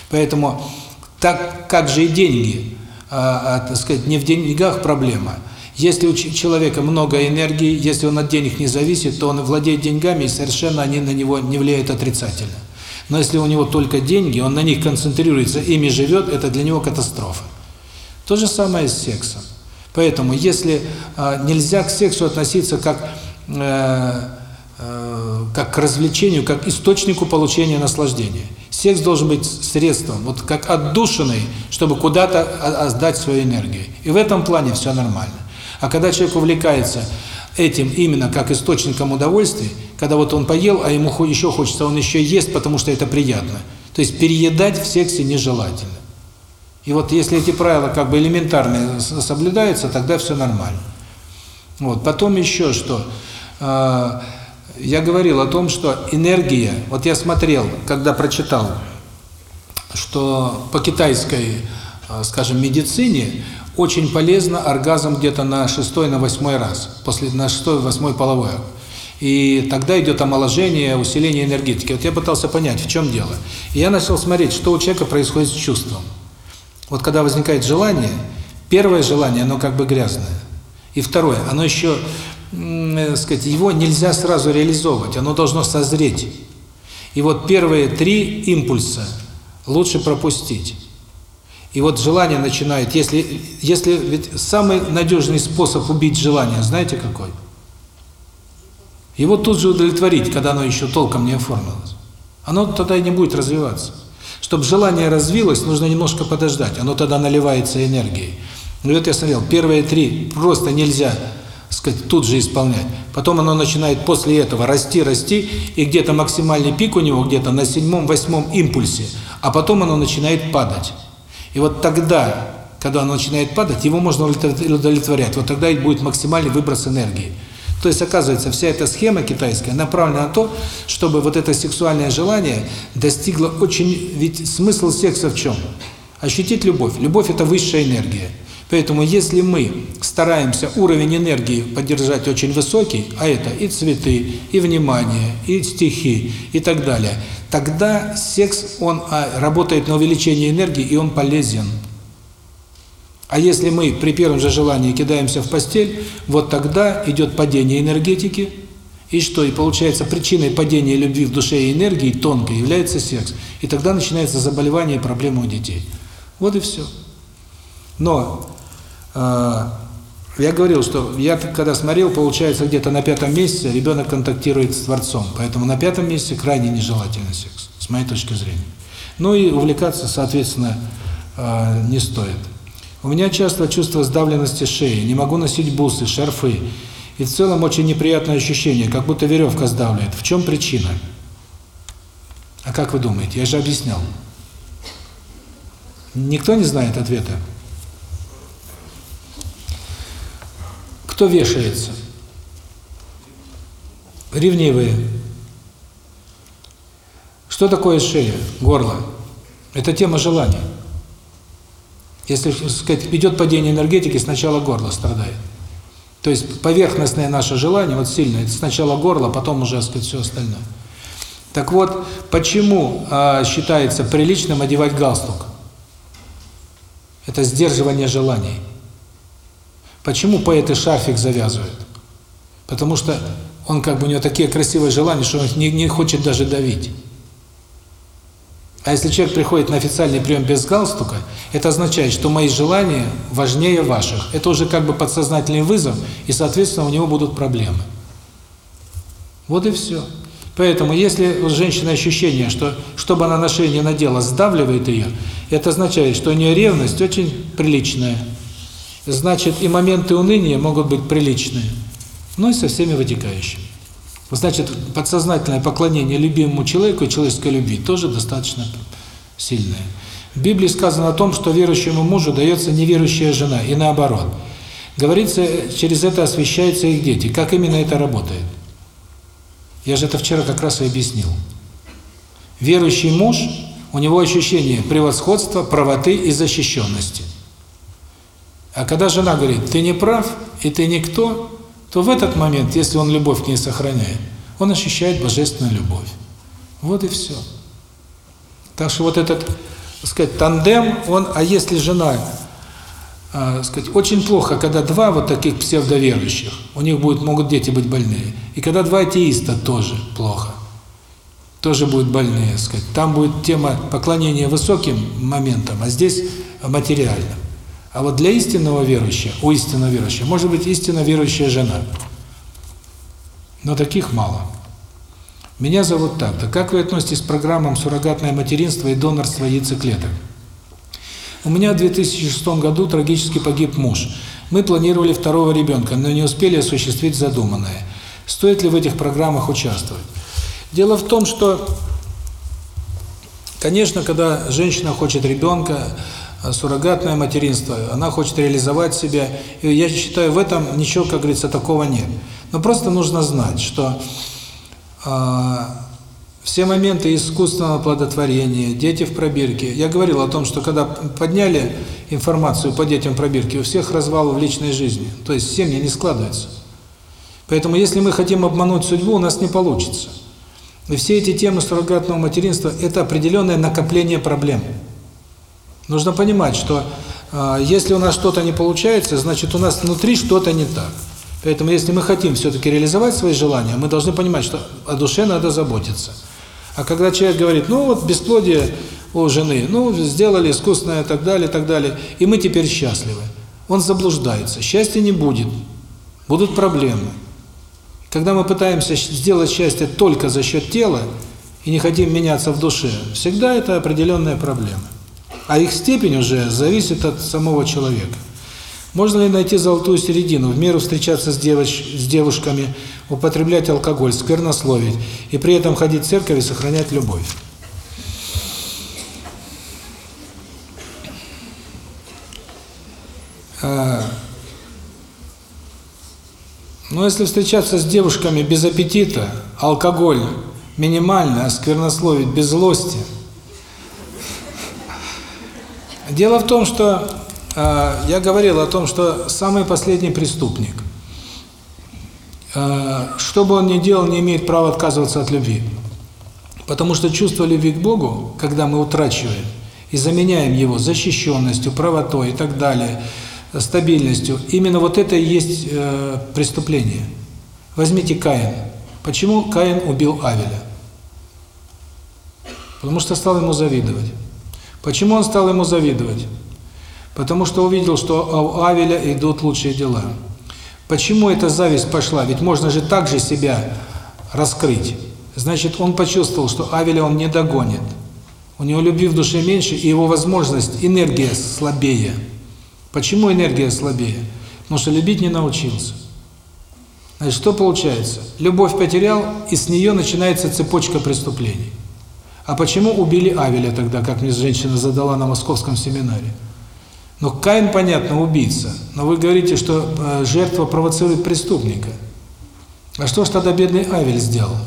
Поэтому, так как же и деньги, а, а, так сказать, не в деньгах проблема. Если у человека много энергии, если он от денег не зависит, то он владеет деньгами, и совершенно они на него не влияют отрицательно. Но если у него только деньги, он на них концентрируется, ими живет, это для него катастрофа. То же самое с сексом. Поэтому, если э, нельзя к сексу относиться как э, э, как к развлечению, как источнику получения наслаждения. Секс должен быть средством, вот как отдушиной, чтобы куда-то отдать свою энергию. И в этом плане все нормально. А когда человек увлекается этим именно как источником удовольствия, когда вот он поел, а ему еще хочется, он еще ест, потому что это приятно. То есть переедать в сексе нежелательно. И вот если эти правила как бы элементарные соблюдаются, тогда все нормально. Вот. Потом еще что. А, я говорил о том, что энергия, вот я смотрел, когда прочитал, что по китайской, скажем, медицине очень полезно оргазм где-то на шестой, на восьмой раз, после на шестой, восьмой половой акт. И тогда идет омоложение, усиление энергетики. Вот я пытался понять, в чем дело. И я начал смотреть, что у человека происходит с чувством. Вот когда возникает желание, первое желание, оно как бы грязное. И второе, оно еще, э, сказать, его нельзя сразу реализовывать, оно должно созреть. И вот первые три импульса лучше пропустить. И вот желание начинает, если, если ведь самый надежный способ убить желание, знаете какой? Его тут же удовлетворить, когда оно еще толком не оформилось. Оно тогда и не будет развиваться. Чтобы желание развилось, нужно немножко подождать, оно тогда наливается энергией. Ну вот я смотрел, первые три просто нельзя, сказать, тут же исполнять. Потом оно начинает после этого расти, расти, и где-то максимальный пик у него где-то на седьмом, восьмом импульсе, а потом оно начинает падать. И вот тогда, когда оно начинает падать, его можно удовлетворять. Вот тогда и будет максимальный выброс энергии. То есть, оказывается, вся эта схема китайская направлена на то, чтобы вот это сексуальное желание достигло очень... Ведь смысл секса в чем? Ощутить любовь. Любовь – это высшая энергия. Поэтому если мы стараемся уровень энергии поддержать очень высокий, а это и цветы, и внимание, и стихи, и так далее, тогда секс, он а, работает на увеличение энергии, и он полезен. А если мы при первом же желании кидаемся в постель, вот тогда идет падение энергетики, и что? И получается причиной падения любви в душе и энергии тонкой является секс. И тогда начинается заболевание и проблема у детей. Вот и все. Но я говорил, что я когда смотрел, получается где-то на пятом месяце ребенок контактирует с Творцом. Поэтому на пятом месяце крайне нежелательный секс, с моей точки зрения. Ну и увлекаться, соответственно, э, не стоит. У меня часто чувство сдавленности шеи, не могу носить бусы, шарфы. И в целом очень неприятное ощущение, как будто веревка сдавливает. В чем причина? А как вы думаете? Я же объяснял. Никто не знает ответа? Кто вешается? Ревнивые. Что такое шея, горло? Это тема желания. Если, сказать, идет падение энергетики, сначала горло страдает. То есть поверхностное наше желание, вот сильное, это сначала горло, потом уже, сказать, все остальное. Так вот, почему э, считается приличным одевать галстук? Это сдерживание желаний. Почему поэты шарфик завязывают? Потому что он как бы у него такие красивые желания, что он не, не хочет даже давить. А если человек приходит на официальный прием без галстука, это означает, что мои желания важнее ваших. Это уже как бы подсознательный вызов, и, соответственно, у него будут проблемы. Вот и все. Поэтому, если у женщины ощущение, что, чтобы она на шее не надела, сдавливает ее, это означает, что у нее ревность очень приличная. Значит, и моменты уныния могут быть приличные. Ну и со всеми вытекающими. Значит, подсознательное поклонение любимому человеку человеческой любви тоже достаточно сильное. В Библии сказано о том, что верующему мужу дается неверующая жена, и наоборот. Говорится, через это освещаются их дети. Как именно это работает? Я же это вчера как раз и объяснил. Верующий муж, у него ощущение превосходства, правоты и защищенности. А когда жена говорит, ты не прав, и ты никто, то в этот момент, если он любовь к ней сохраняет, он ощущает божественную любовь. Вот и все. Так что вот этот, так сказать, тандем, он, а если жена, э, сказать, очень плохо, когда два вот таких псевдоверующих, у них будет, могут дети быть больные, и когда два атеиста тоже плохо. тоже будут больные, сказать. Там будет тема поклонения высоким моментам, а здесь материальным. А вот для истинного верующего, у истинного верующего, может быть истинно верующая жена. Но таких мало. Меня зовут так-то. Как вы относитесь к программам суррогатное материнство и донорство яйцеклеток? У меня в 2006 году трагически погиб муж. Мы планировали второго ребенка, но не успели осуществить задуманное. Стоит ли в этих программах участвовать? Дело в том, что, конечно, когда женщина хочет ребенка, суррогатное материнство, она хочет реализовать себя, и я считаю, в этом ничего, как говорится, такого нет. Но просто нужно знать, что э, все моменты искусственного плодотворения, дети в пробирке, я говорил о том, что когда подняли информацию по детям в пробирке, у всех развал в личной жизни, то есть семьи не складываются. Поэтому если мы хотим обмануть судьбу, у нас не получится. И все эти темы суррогатного материнства – это определенное накопление проблем. Нужно понимать, что э, если у нас что-то не получается, значит у нас внутри что-то не так. Поэтому если мы хотим все-таки реализовать свои желания, мы должны понимать, что о душе надо заботиться. А когда человек говорит, ну вот бесплодие у жены, ну сделали искусственное и так далее, и так далее, и мы теперь счастливы, он заблуждается. Счастья не будет, будут проблемы. Когда мы пытаемся сделать счастье только за счет тела и не хотим меняться в душе, всегда это определенная проблема. А их степень уже зависит от самого человека. Можно ли найти золотую середину, в меру встречаться с, девоч с девушками, употреблять алкоголь, сквернословить, и при этом ходить в церковь и сохранять любовь? А, но если встречаться с девушками без аппетита, алкоголь минимально, а сквернословить без злости. Дело в том, что э, я говорил о том, что самый последний преступник, э, что бы он ни делал, не имеет права отказываться от любви. Потому что чувство любви к Богу, когда мы утрачиваем и заменяем его защищенностью, правотой и так далее – стабильностью, именно вот это и есть э, преступление. Возьмите Каин. Почему Каин убил Авеля? Потому что стал ему завидовать. Почему он стал ему завидовать? Потому что увидел, что у Авеля идут лучшие дела. Почему эта зависть пошла? Ведь можно же так же себя раскрыть. Значит, он почувствовал, что Авеля он не догонит. У него любви в душе меньше, и его возможность, энергия слабее. Почему энергия слабее? Потому что любить не научился. Значит, что получается? Любовь потерял, и с нее начинается цепочка преступлений. А почему убили Авеля тогда, как мне женщина задала на московском семинаре? Ну, Каин, понятно, убийца. Но вы говорите, что э, жертва провоцирует преступника. А что ж тогда бедный Авель сделал?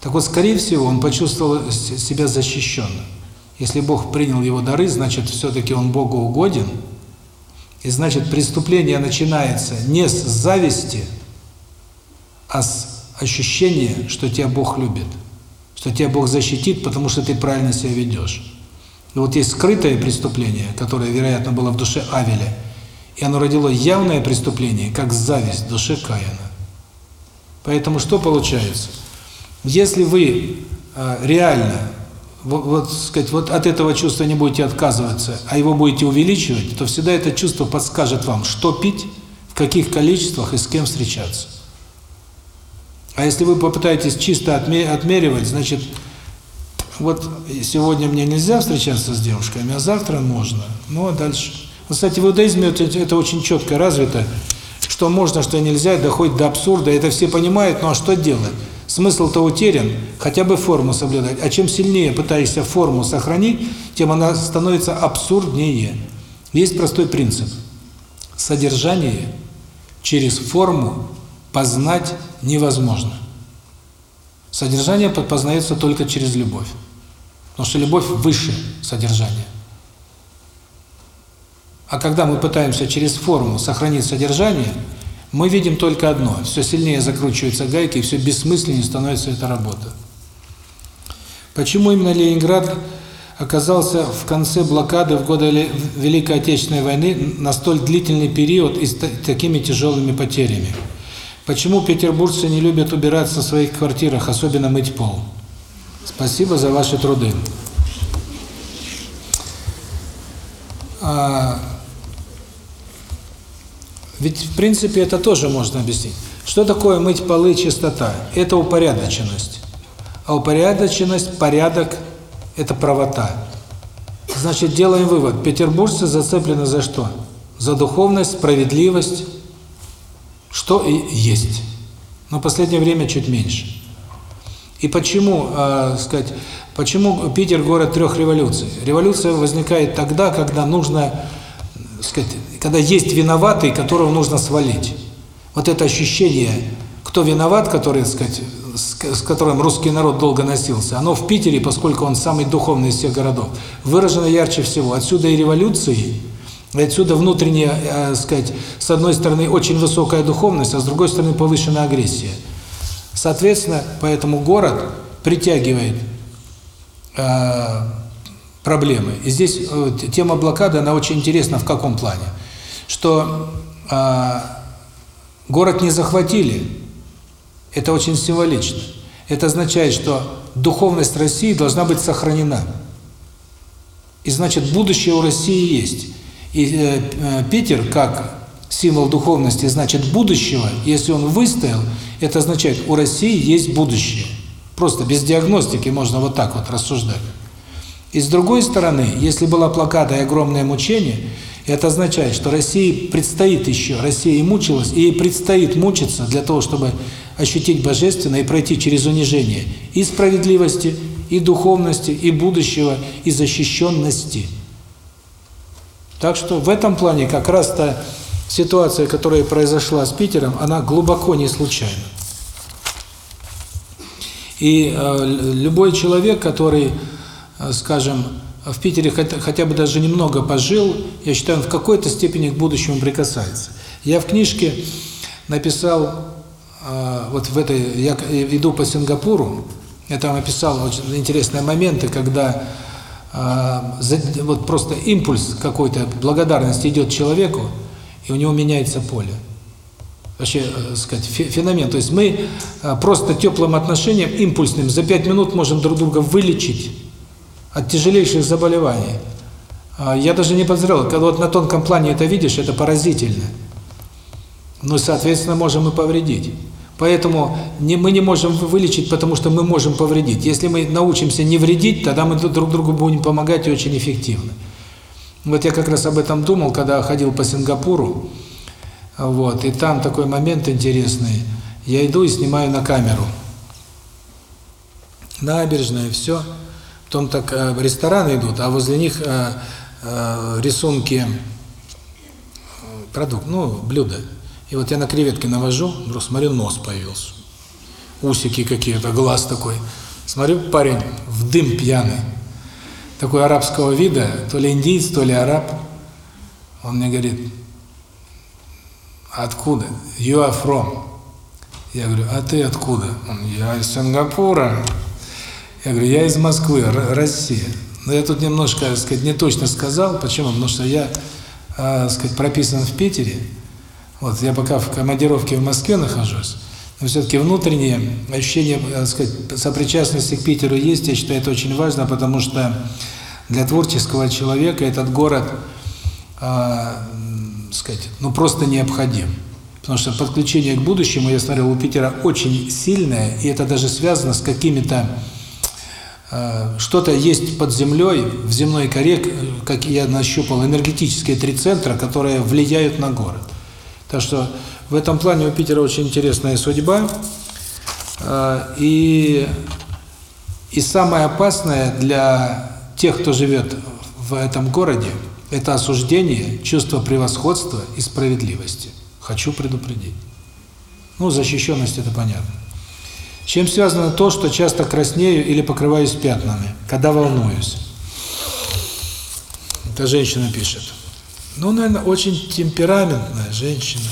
Так вот, скорее всего, он почувствовал себя защищенным. Если Бог принял его дары, значит, все-таки он Богу угоден – и значит, преступление начинается не с зависти, а с ощущения, что тебя Бог любит, что тебя Бог защитит, потому что ты правильно себя ведешь. Вот есть скрытое преступление, которое, вероятно, было в душе Авеля, и оно родило явное преступление, как зависть в душе Каина. Поэтому что получается? Если вы э, реально вот, вот, сказать, вот от этого чувства не будете отказываться, а его будете увеличивать, то всегда это чувство подскажет вам, что пить, в каких количествах и с кем встречаться. А если вы попытаетесь чисто отмеривать, значит, вот сегодня мне нельзя встречаться с девушками, а завтра можно. Ну, а дальше. Кстати, в иудаизме это, это очень четко развито, что можно, что нельзя, доходит до абсурда, это все понимают, ну а что делать? Смысл-то утерян, хотя бы форму соблюдать. А чем сильнее пытаешься форму сохранить, тем она становится абсурднее. Есть простой принцип. Содержание через форму познать невозможно. Содержание познается только через любовь. Потому что любовь выше содержания. А когда мы пытаемся через форму сохранить содержание – мы видим только одно. Все сильнее закручиваются гайки, и все бессмысленнее становится эта работа. Почему именно Ленинград оказался в конце блокады в годы Великой Отечественной войны на столь длительный период и с такими тяжелыми потерями? Почему петербуржцы не любят убираться в своих квартирах, особенно мыть пол? Спасибо за ваши труды. А, ведь, в принципе, это тоже можно объяснить. Что такое мыть полы, чистота? Это упорядоченность. А упорядоченность, порядок – это правота. Значит, делаем вывод. Петербуржцы зацеплены за что? За духовность, справедливость, что и есть. Но в последнее время чуть меньше. И почему, э, сказать, почему Питер город трех революций? Революция возникает тогда, когда нужно, сказать, когда есть виноватый, которого нужно свалить. Вот это ощущение, кто виноват, который, сказать, с, с которым русский народ долго носился, оно в Питере, поскольку он самый духовный из всех городов, выражено ярче всего. Отсюда и революции, отсюда внутренняя, э, сказать, с одной стороны очень высокая духовность, а с другой стороны повышенная агрессия. Соответственно, поэтому город притягивает э, проблемы. И здесь э, тема блокады, она очень интересна в каком плане? Что э, город не захватили, это очень символично. Это означает, что духовность России должна быть сохранена. И значит, будущее у России есть. И э, э, Питер, как символ духовности, значит будущего, если он выстоял, это означает, у России есть будущее. Просто без диагностики можно вот так вот рассуждать. И с другой стороны, если была блокада и огромное мучение, это означает, что России предстоит еще, Россия и мучилась, и ей предстоит мучиться для того, чтобы ощутить божественное и пройти через унижение и справедливости, и духовности, и будущего, и защищенности. Так что в этом плане как раз-то ситуация, которая произошла с Питером, она глубоко не случайна. И э, любой человек, который, э, скажем, в Питере хотя, хотя бы даже немного пожил, я считаю, он в какой-то степени к будущему прикасается. Я в книжке написал, э, вот в этой, я иду по Сингапуру, я там описал очень интересные моменты, когда вот просто импульс какой-то благодарности идет человеку, и у него меняется поле. Вообще, э, сказать, феномен. То есть мы э, просто теплым отношением, импульсным, за пять минут можем друг друга вылечить от тяжелейших заболеваний. Я даже не подозревал, когда вот на тонком плане это видишь, это поразительно. Ну, соответственно, можем и повредить. Поэтому не, мы не можем вылечить, потому что мы можем повредить. Если мы научимся не вредить, тогда мы друг другу будем помогать и очень эффективно. Вот я как раз об этом думал, когда ходил по Сингапуру, вот, и там такой момент интересный. Я иду и снимаю на камеру. Набережная, все. Потом так э, рестораны идут, а возле них э, э, рисунки, продукт, ну, блюда. И вот я на креветки навожу, вдруг смотрю, нос появился. Усики какие-то, глаз такой. Смотрю, парень в дым пьяный такой арабского вида, то ли индиец, то ли араб. Он мне говорит, откуда? You are from. Я говорю, а ты откуда? Он, я из Сингапура. Я говорю, я из Москвы, Россия. Но я тут немножко, так сказать, не точно сказал. Почему? Потому что я, так сказать, прописан в Питере. Вот, я пока в командировке в Москве нахожусь. Но все-таки внутреннее ощущение, так сказать, сопричастности к Питеру есть, я считаю, это очень важно, потому что для творческого человека этот город, э, сказать, ну просто необходим. Потому что подключение к будущему, я смотрел, у Питера очень сильное, и это даже связано с какими-то... Э, Что-то есть под землей, в земной коре, как я нащупал, энергетические три центра, которые влияют на город. Так что в этом плане у Питера очень интересная судьба. И, и самое опасное для тех, кто живет в этом городе, это осуждение, чувство превосходства и справедливости. Хочу предупредить. Ну, защищенность это понятно. Чем связано то, что часто краснею или покрываюсь пятнами, когда волнуюсь? Это женщина пишет. Ну, наверное, очень темпераментная женщина.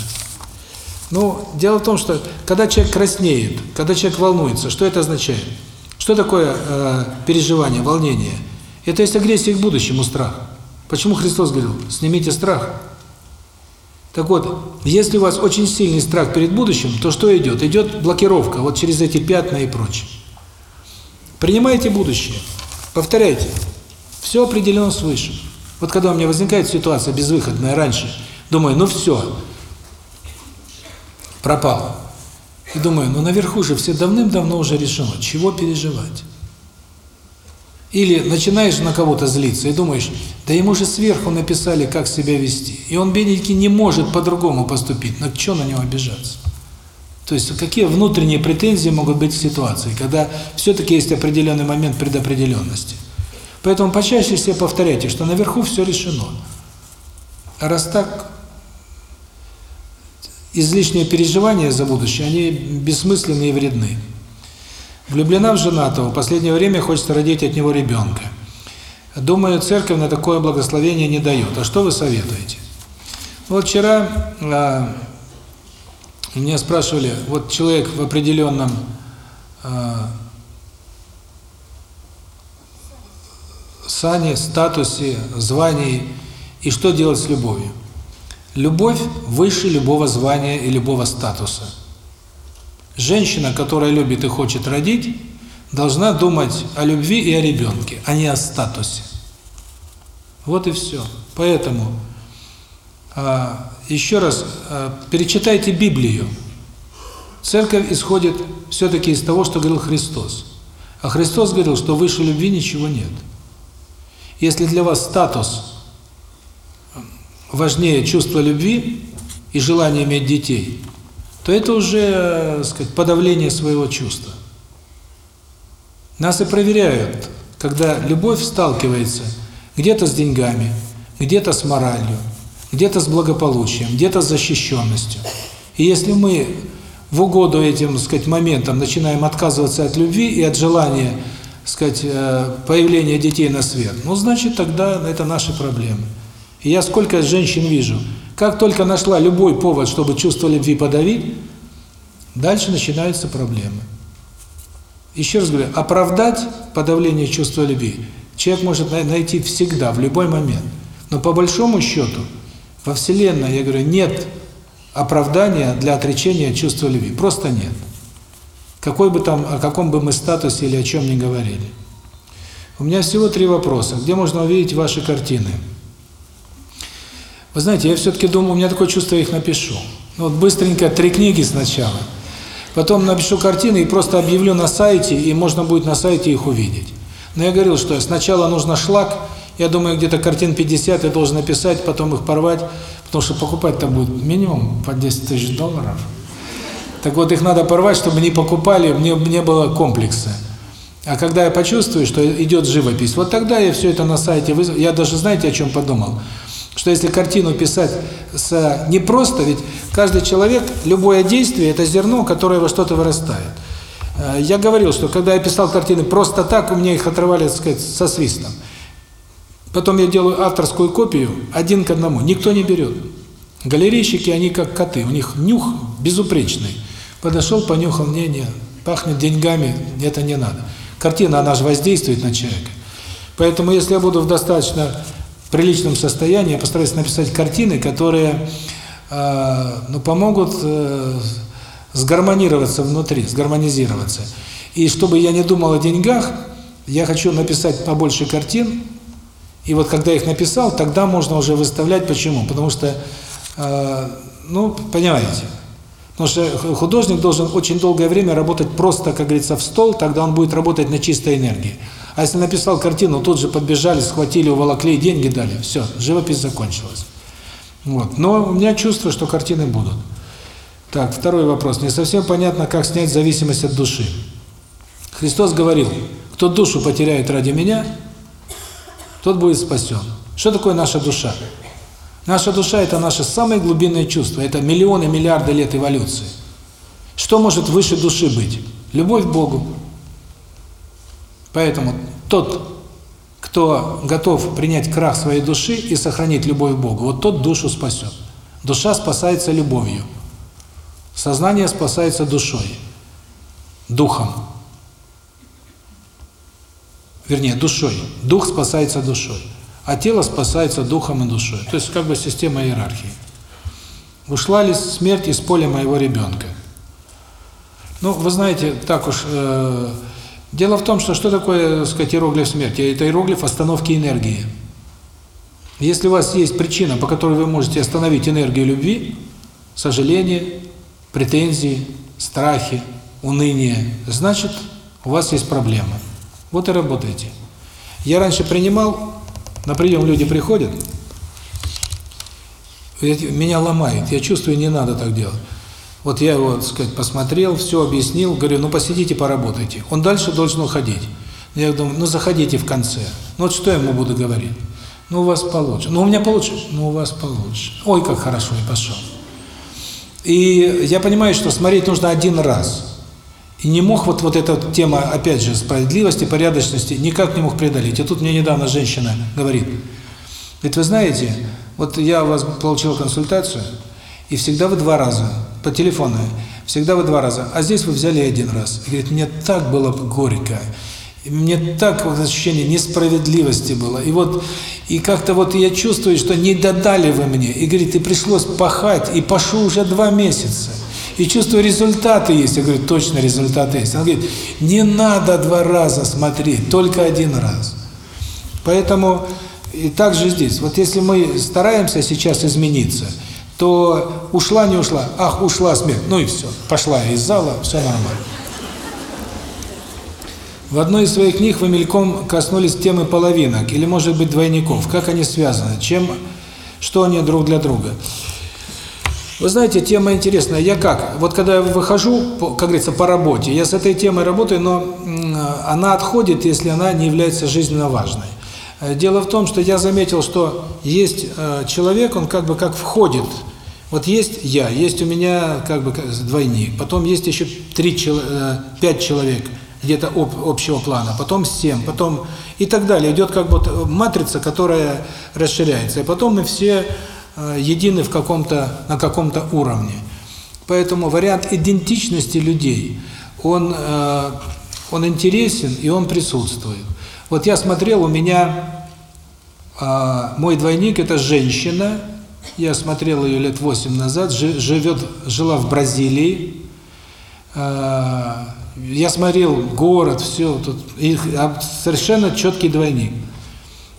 Ну, дело в том, что когда человек краснеет, когда человек волнуется, что это означает? Что такое э, переживание, волнение? Это есть агрессия к будущему, страх. Почему Христос говорил, снимите страх? Так вот, если у вас очень сильный страх перед будущим, то что идет? Идет блокировка, вот через эти пятна и прочее. Принимайте будущее. Повторяйте. Все определено свыше. Вот когда у меня возникает ситуация безвыходная раньше, думаю, ну все, пропало. И думаю, ну наверху же все давным-давно уже решено, чего переживать? Или начинаешь на кого-то злиться и думаешь, да ему же сверху написали, как себя вести. И он, бедненький, не может по-другому поступить. На что на него обижаться? То есть какие внутренние претензии могут быть в ситуации, когда все-таки есть определенный момент предопределенности. Поэтому почаще себе повторяйте, что наверху все решено. А раз так, излишние переживания за будущее, они бессмысленны и вредны. Влюблена в женатого, в последнее время хочет родить от него ребенка. Думаю, церковь на такое благословение не дает. А что вы советуете? Вот вчера а, меня спрашивали, вот человек в определенном а, сане, статусе, звании, и что делать с любовью? Любовь выше любого звания и любого статуса. Женщина, которая любит и хочет родить, должна думать о любви и о ребенке, а не о статусе. Вот и все. Поэтому а, еще раз а, перечитайте Библию. Церковь исходит все-таки из того, что говорил Христос. А Христос говорил, что выше любви ничего нет. Если для вас статус важнее чувства любви и желание иметь детей, то это уже, так сказать, подавление своего чувства. Нас и проверяют, когда любовь сталкивается где-то с деньгами, где-то с моралью, где-то с благополучием, где-то с защищенностью. И если мы в угоду этим, так сказать, моментам начинаем отказываться от любви и от желания, сказать, э, появления детей на свет, ну, значит, тогда это наши проблемы. И я сколько женщин вижу, как только нашла любой повод, чтобы чувство любви подавить, дальше начинаются проблемы. Еще раз говорю, оправдать подавление чувства любви человек может найти всегда, в любой момент. Но по большому счету, во Вселенной, я говорю, нет оправдания для отречения чувства любви. Просто нет. Какой бы там, о каком бы мы статусе или о чем ни говорили. У меня всего три вопроса. Где можно увидеть ваши картины? Вы знаете, я все-таки думаю, у меня такое чувство, я их напишу. Ну, вот быстренько три книги сначала. Потом напишу картины и просто объявлю на сайте, и можно будет на сайте их увидеть. Но я говорил, что сначала нужно шлак, я думаю, где-то картин 50 я должен написать, потом их порвать, потому что покупать-то будет минимум по 10 тысяч долларов. Так вот, их надо порвать, чтобы не покупали, мне не было комплекса. А когда я почувствую, что идет живопись, вот тогда я все это на сайте вызову. Я даже, знаете, о чем подумал? Что если картину писать с не просто, ведь каждый человек, любое действие – это зерно, которое во что-то вырастает. Я говорил, что когда я писал картины просто так, у меня их отрывали, так сказать, со свистом. Потом я делаю авторскую копию, один к одному, никто не берет. Галерейщики, они как коты, у них нюх безупречный. Подошел, понюхал, не, не, пахнет деньгами, это не надо. Картина, она же воздействует на человека. Поэтому, если я буду в достаточно приличном состоянии, я постараюсь написать картины, которые э, ну, помогут э, сгармонироваться внутри, сгармонизироваться. И чтобы я не думал о деньгах, я хочу написать побольше картин, и вот когда их написал, тогда можно уже выставлять. Почему? Потому что, э, ну, понимаете, потому что художник должен очень долгое время работать просто, как говорится, в стол, тогда он будет работать на чистой энергии. А если написал картину, тут же подбежали, схватили, уволокли, деньги дали, все, живопись закончилась. Вот. Но у меня чувство, что картины будут. Так, второй вопрос. Не совсем понятно, как снять зависимость от души. Христос говорил, кто душу потеряет ради меня, тот будет спасен. Что такое наша душа? Наша душа – это наше самое глубинное чувство, это миллионы, миллиарды лет эволюции. Что может выше души быть? Любовь к Богу. Поэтому тот, кто готов принять крах своей души и сохранить любовь к Богу, вот тот душу спасет. Душа спасается любовью. Сознание спасается душой, духом. Вернее, душой. Дух спасается душой. А тело спасается духом и душой. То есть как бы система иерархии. Ушла ли смерть из поля моего ребенка? Ну, вы знаете, так уж, э, Дело в том, что что такое, так сказать, иероглиф смерти? Это иероглиф остановки энергии. Если у вас есть причина, по которой вы можете остановить энергию любви, сожаление, претензии, страхи, уныние, значит, у вас есть проблема. Вот и работайте. Я раньше принимал, на прием люди приходят, меня ломает, я чувствую, не надо так делать. Вот я его, так сказать, посмотрел, все объяснил, говорю, ну посидите, поработайте. Он дальше должен уходить. Я думаю, ну заходите в конце. Ну вот что я ему буду говорить? Ну у вас получше. Ну у меня получше. Ну у вас получше. Ой, как хорошо, и пошел. И я понимаю, что смотреть нужно один раз. И не мог вот, вот эта тема, опять же, справедливости, порядочности, никак не мог преодолеть. И тут мне недавно женщина говорит, говорит, вы знаете, вот я у вас получил консультацию, и всегда вы два раза, по телефону, всегда вы два раза, а здесь вы взяли один раз. И говорит, мне так было горько, мне так вот ощущение несправедливости было. И вот, и как-то вот я чувствую, что не додали вы мне. И говорит, и пришлось пахать, и пошу уже два месяца. И чувствую, результаты есть. Я говорю, точно результаты есть. Она говорит, не надо два раза смотреть, только один раз. Поэтому и так же здесь. Вот если мы стараемся сейчас измениться, то ушла, не ушла, ах, ушла смерть, ну и все, пошла из зала, все нормально. В одной из своих книг вы мельком коснулись темы половинок, или, может быть, двойников. Как они связаны? Чем, что они друг для друга? Вы знаете, тема интересная. Я как? Вот когда я выхожу, как говорится, по работе, я с этой темой работаю, но она отходит, если она не является жизненно важной. Дело в том, что я заметил, что есть человек, он как бы как входит. Вот есть я, есть у меня как бы двойник, потом есть еще три, пять человек где-то об, общего плана, потом семь, потом и так далее. Идет как бы матрица, которая расширяется. И потом мы все едины в каком-то на каком-то уровне. Поэтому вариант идентичности людей, он он интересен и он присутствует. Вот я смотрел, у меня мой двойник это женщина. Я смотрел ее лет восемь назад, живет жила в Бразилии. Я смотрел город, все тут их совершенно четкий двойник.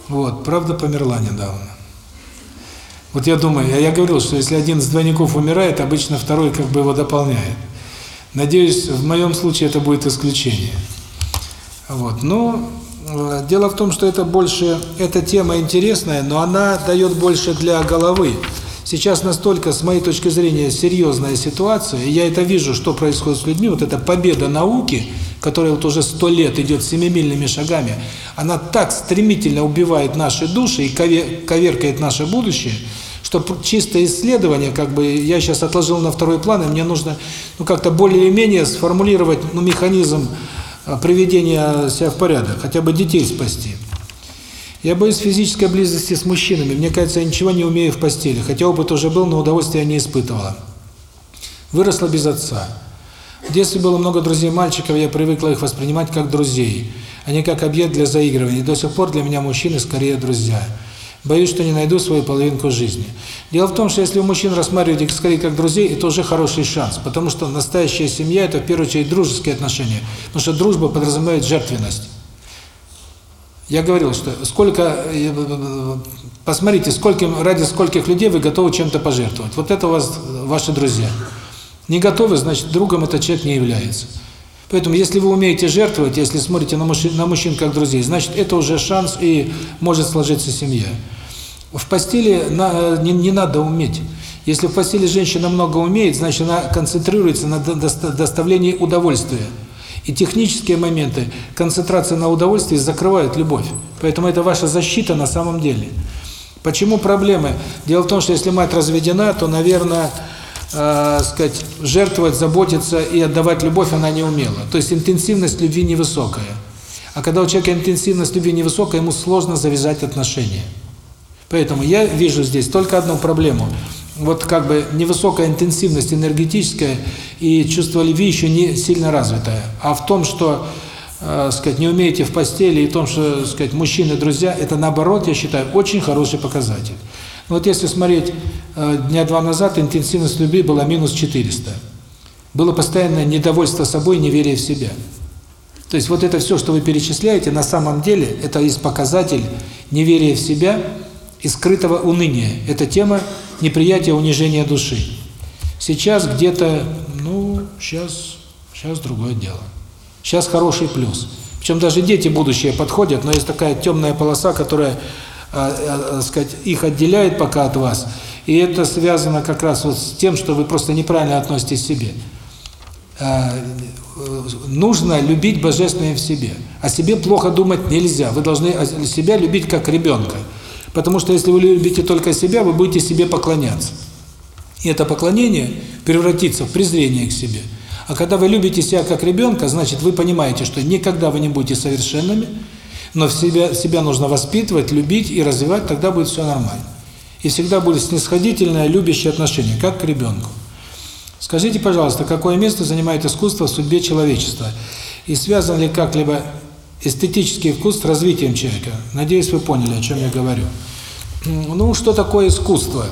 Вот, правда, померла недавно. Вот я думаю, я, я говорил, что если один из двойников умирает, обычно второй как бы его дополняет. Надеюсь, в моем случае это будет исключение. Вот. Но дело в том, что это больше эта тема интересная, но она дает больше для головы. Сейчас настолько, с моей точки зрения, серьезная ситуация, и я это вижу, что происходит с людьми, вот эта победа науки, которая вот уже сто лет идет семимильными шагами, она так стремительно убивает наши души и коверкает наше будущее, что чистое исследование, как бы, я сейчас отложил на второй план, и мне нужно, ну, как-то более-менее сформулировать, ну, механизм приведения себя в порядок, хотя бы детей спасти. Я боюсь физической близости с мужчинами. Мне кажется, я ничего не умею в постели, хотя опыт уже был, но удовольствия не испытывала. Выросла без отца. В детстве было много друзей-мальчиков, я привыкла их воспринимать как друзей, а не как объект для заигрывания. И до сих пор для меня мужчины скорее друзья. Боюсь, что не найду свою половинку жизни. Дело в том, что если у мужчин рассматривать их скорее как друзей, это уже хороший шанс, потому что настоящая семья – это в первую очередь дружеские отношения, потому что дружба подразумевает жертвенность. Я говорил, что сколько, посмотрите, сколько ради скольких людей вы готовы чем-то пожертвовать. Вот это у вас ваши друзья. Не готовы, значит, другом этот человек не является. Поэтому, если вы умеете жертвовать, если смотрите на мужчин, на мужчин как друзей, значит, это уже шанс и может сложиться семья. В постели на, не, не надо уметь. Если в постели женщина много умеет, значит, она концентрируется на доставлении удовольствия. И технические моменты, концентрация на удовольствии закрывают любовь. Поэтому это ваша защита на самом деле. Почему проблемы? Дело в том, что если мать разведена, то, наверное, э, сказать, жертвовать, заботиться и отдавать любовь она не умела. То есть интенсивность любви невысокая. А когда у человека интенсивность любви невысокая, ему сложно завязать отношения. Поэтому я вижу здесь только одну проблему – вот как бы невысокая интенсивность энергетическая и чувство любви еще не сильно развитое. А в том, что, э, сказать, не умеете в постели, и в том, что, сказать, мужчины друзья, это наоборот, я считаю, очень хороший показатель. Вот если смотреть э, дня два назад, интенсивность любви была минус 400. Было постоянное недовольство собой, неверие в себя. То есть вот это все, что вы перечисляете, на самом деле это есть показатель неверия в себя и скрытого уныния. Это тема неприятия, унижения души. Сейчас где-то, ну, сейчас, сейчас другое дело. Сейчас хороший плюс. Причем даже дети будущее подходят, но есть такая темная полоса, которая, э, сказать, их отделяет пока от вас. И это связано как раз вот с тем, что вы просто неправильно относитесь к себе. Нужно любить божественное в себе. О себе плохо думать нельзя. Вы должны себя любить как ребенка. Потому что если вы любите только себя, вы будете себе поклоняться. И это поклонение превратится в презрение к себе. А когда вы любите себя как ребенка, значит, вы понимаете, что никогда вы не будете совершенными, но в себя, себя нужно воспитывать, любить и развивать, тогда будет все нормально. И всегда будет снисходительное, любящее отношение, как к ребенку. Скажите, пожалуйста, какое место занимает искусство в судьбе человечества? И связан ли как-либо эстетический вкус с развитием человека? Надеюсь, вы поняли, о чем я говорю. Ну, что такое искусство?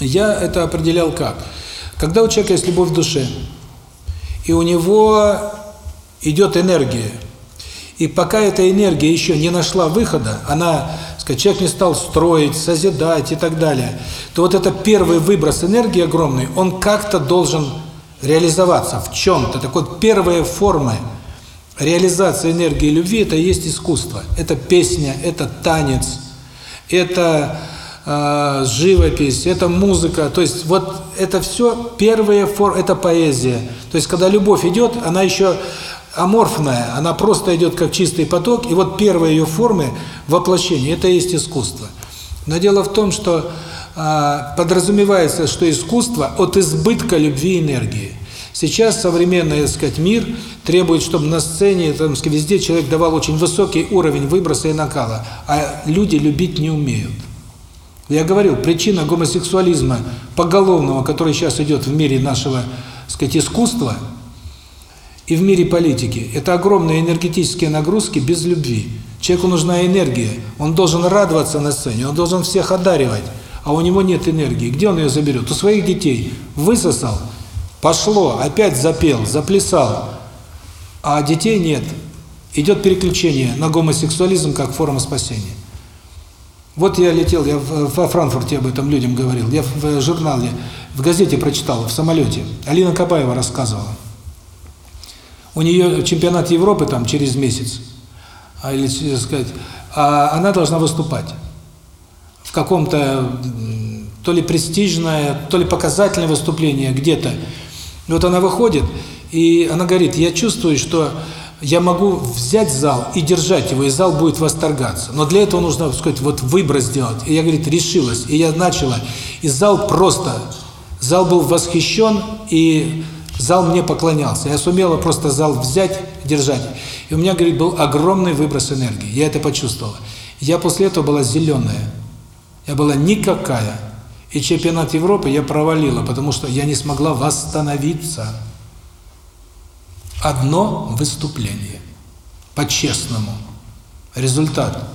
Я это определял как? Когда у человека есть любовь в душе, и у него идет энергия, и пока эта энергия еще не нашла выхода, она, сказать, человек не стал строить, созидать и так далее, то вот это первый выброс энергии огромный, он как-то должен реализоваться в чем-то. Так вот, первая форма реализации энергии любви – это есть искусство. Это песня, это танец, это э, живопись, это музыка. То есть вот это все первые формы, это поэзия. То есть когда любовь идет, она еще аморфная, она просто идет как чистый поток, и вот первые ее формы воплощения – это и есть искусство. Но дело в том, что э, подразумевается, что искусство от избытка любви и энергии. Сейчас современный, так сказать, мир требует, чтобы на сцене, там, везде человек давал очень высокий уровень выброса и накала, а люди любить не умеют. Я говорил, причина гомосексуализма поголовного, который сейчас идет в мире нашего, так сказать, искусства и в мире политики, это огромные энергетические нагрузки без любви. Человеку нужна энергия, он должен радоваться на сцене, он должен всех одаривать, а у него нет энергии. Где он ее заберет? У своих детей высосал – Пошло, опять запел, заплясал, а детей нет. Идет переключение на гомосексуализм как форма спасения. Вот я летел, я во Франкфурте об этом людям говорил, я в журнале, в газете прочитал, в самолете. Алина Кабаева рассказывала. У нее чемпионат Европы там через месяц, а, или сказать, а она должна выступать в каком-то то ли престижное, то ли показательное выступление где-то. Вот она выходит, и она говорит, я чувствую, что я могу взять зал и держать его, и зал будет восторгаться. Но для этого нужно, сказать, вот выбор сделать. И я, говорит, решилась. И я начала. И зал просто, зал был восхищен, и зал мне поклонялся. Я сумела просто зал взять, держать. И у меня, говорит, был огромный выброс энергии. Я это почувствовала. Я после этого была зеленая. Я была никакая. И чемпионат Европы я провалила, потому что я не смогла восстановиться. Одно выступление. По-честному. Результат.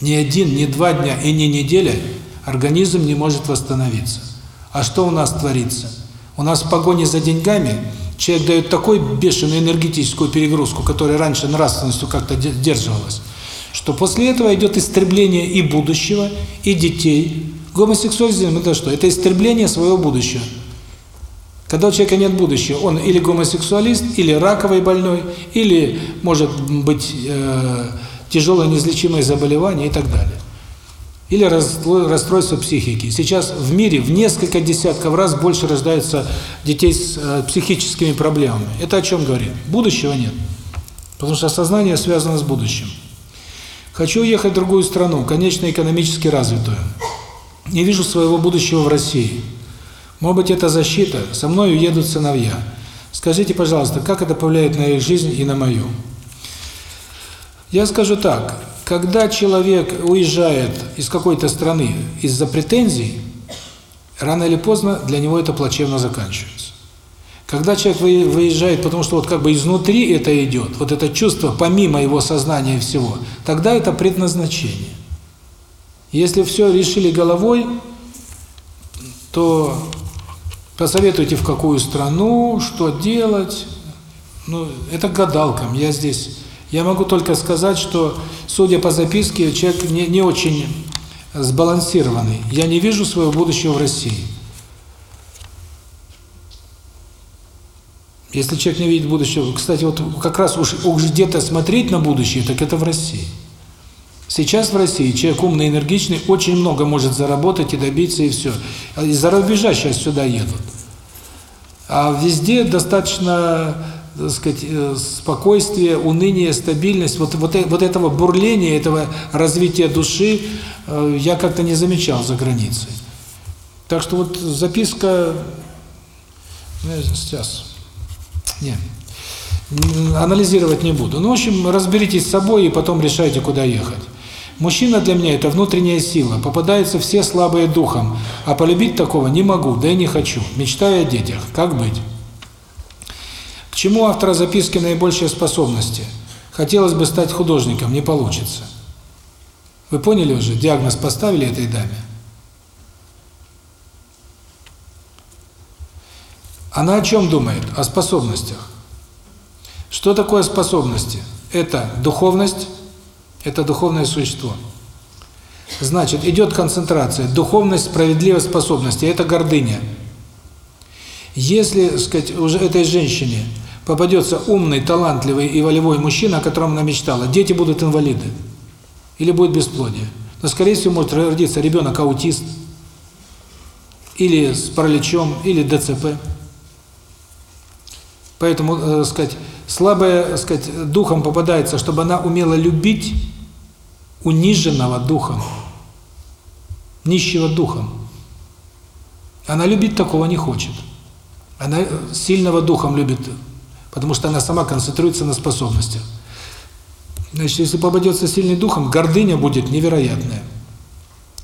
Ни один, ни два дня и ни неделя организм не может восстановиться. А что у нас творится? У нас в погоне за деньгами человек дает такой бешеную энергетическую перегрузку, которая раньше нравственностью как-то держалась, что после этого идет истребление и будущего, и детей. Гомосексуализм – это что? Это истребление своего будущего. Когда у человека нет будущего, он или гомосексуалист, или раковый больной, или, может быть, э, тяжелое неизлечимое заболевание и так далее. Или расстройство психики. Сейчас в мире в несколько десятков раз больше рождается детей с э, психическими проблемами. Это о чем говорит? Будущего нет. Потому что сознание связано с будущим. Хочу уехать в другую страну, конечно, экономически развитую. Не вижу своего будущего в России. Может быть, это защита, со мной уедут сыновья. Скажите, пожалуйста, как это повлияет на их жизнь и на мою? Я скажу так, когда человек уезжает из какой-то страны из-за претензий, рано или поздно для него это плачевно заканчивается. Когда человек выезжает, потому что вот как бы изнутри это идет, вот это чувство помимо его сознания и всего, тогда это предназначение. Если все решили головой, то Посоветуйте, в какую страну, что делать. Ну, это к гадалкам. Я здесь... Я могу только сказать, что, судя по записке, человек не, не очень сбалансированный. Я не вижу своего будущего в России. Если человек не видит будущего... Кстати, вот как раз уж, уж где-то смотреть на будущее, так это в России. Сейчас в России человек умный, энергичный, очень много может заработать и добиться, и все. Из-за рубежа сейчас сюда едут. А везде достаточно, так сказать, э, спокойствие, уныние, стабильность. Вот, вот, вот этого бурления, этого развития души э, я как-то не замечал за границей. Так что вот записка... Ну, сейчас... Не. Анализировать не буду. Ну, в общем, разберитесь с собой и потом решайте, куда ехать. Мужчина для меня – это внутренняя сила, попадаются все слабые духом, а полюбить такого не могу, да и не хочу, мечтаю о детях. Как быть? Чему автора записки наибольшие способности? Хотелось бы стать художником, не получится. Вы поняли уже, диагноз поставили этой даме? Она о чем думает? О способностях. Что такое способности? Это духовность, это духовное существо. Значит, идет концентрация, духовность, справедливость, способности – это гордыня. Если, сказать, уже этой женщине попадется умный, талантливый и волевой мужчина, о котором она мечтала, дети будут инвалиды или будет бесплодие. Но, скорее всего, может родиться ребенок-аутист, или с параличом, или ДЦП. Поэтому, э, сказать, слабая, сказать, духом попадается, чтобы она умела любить униженного духом, нищего духом. Она любить такого не хочет. Она сильного духом любит, потому что она сама концентрируется на способностях. Значит, если попадется сильный духом, гордыня будет невероятная.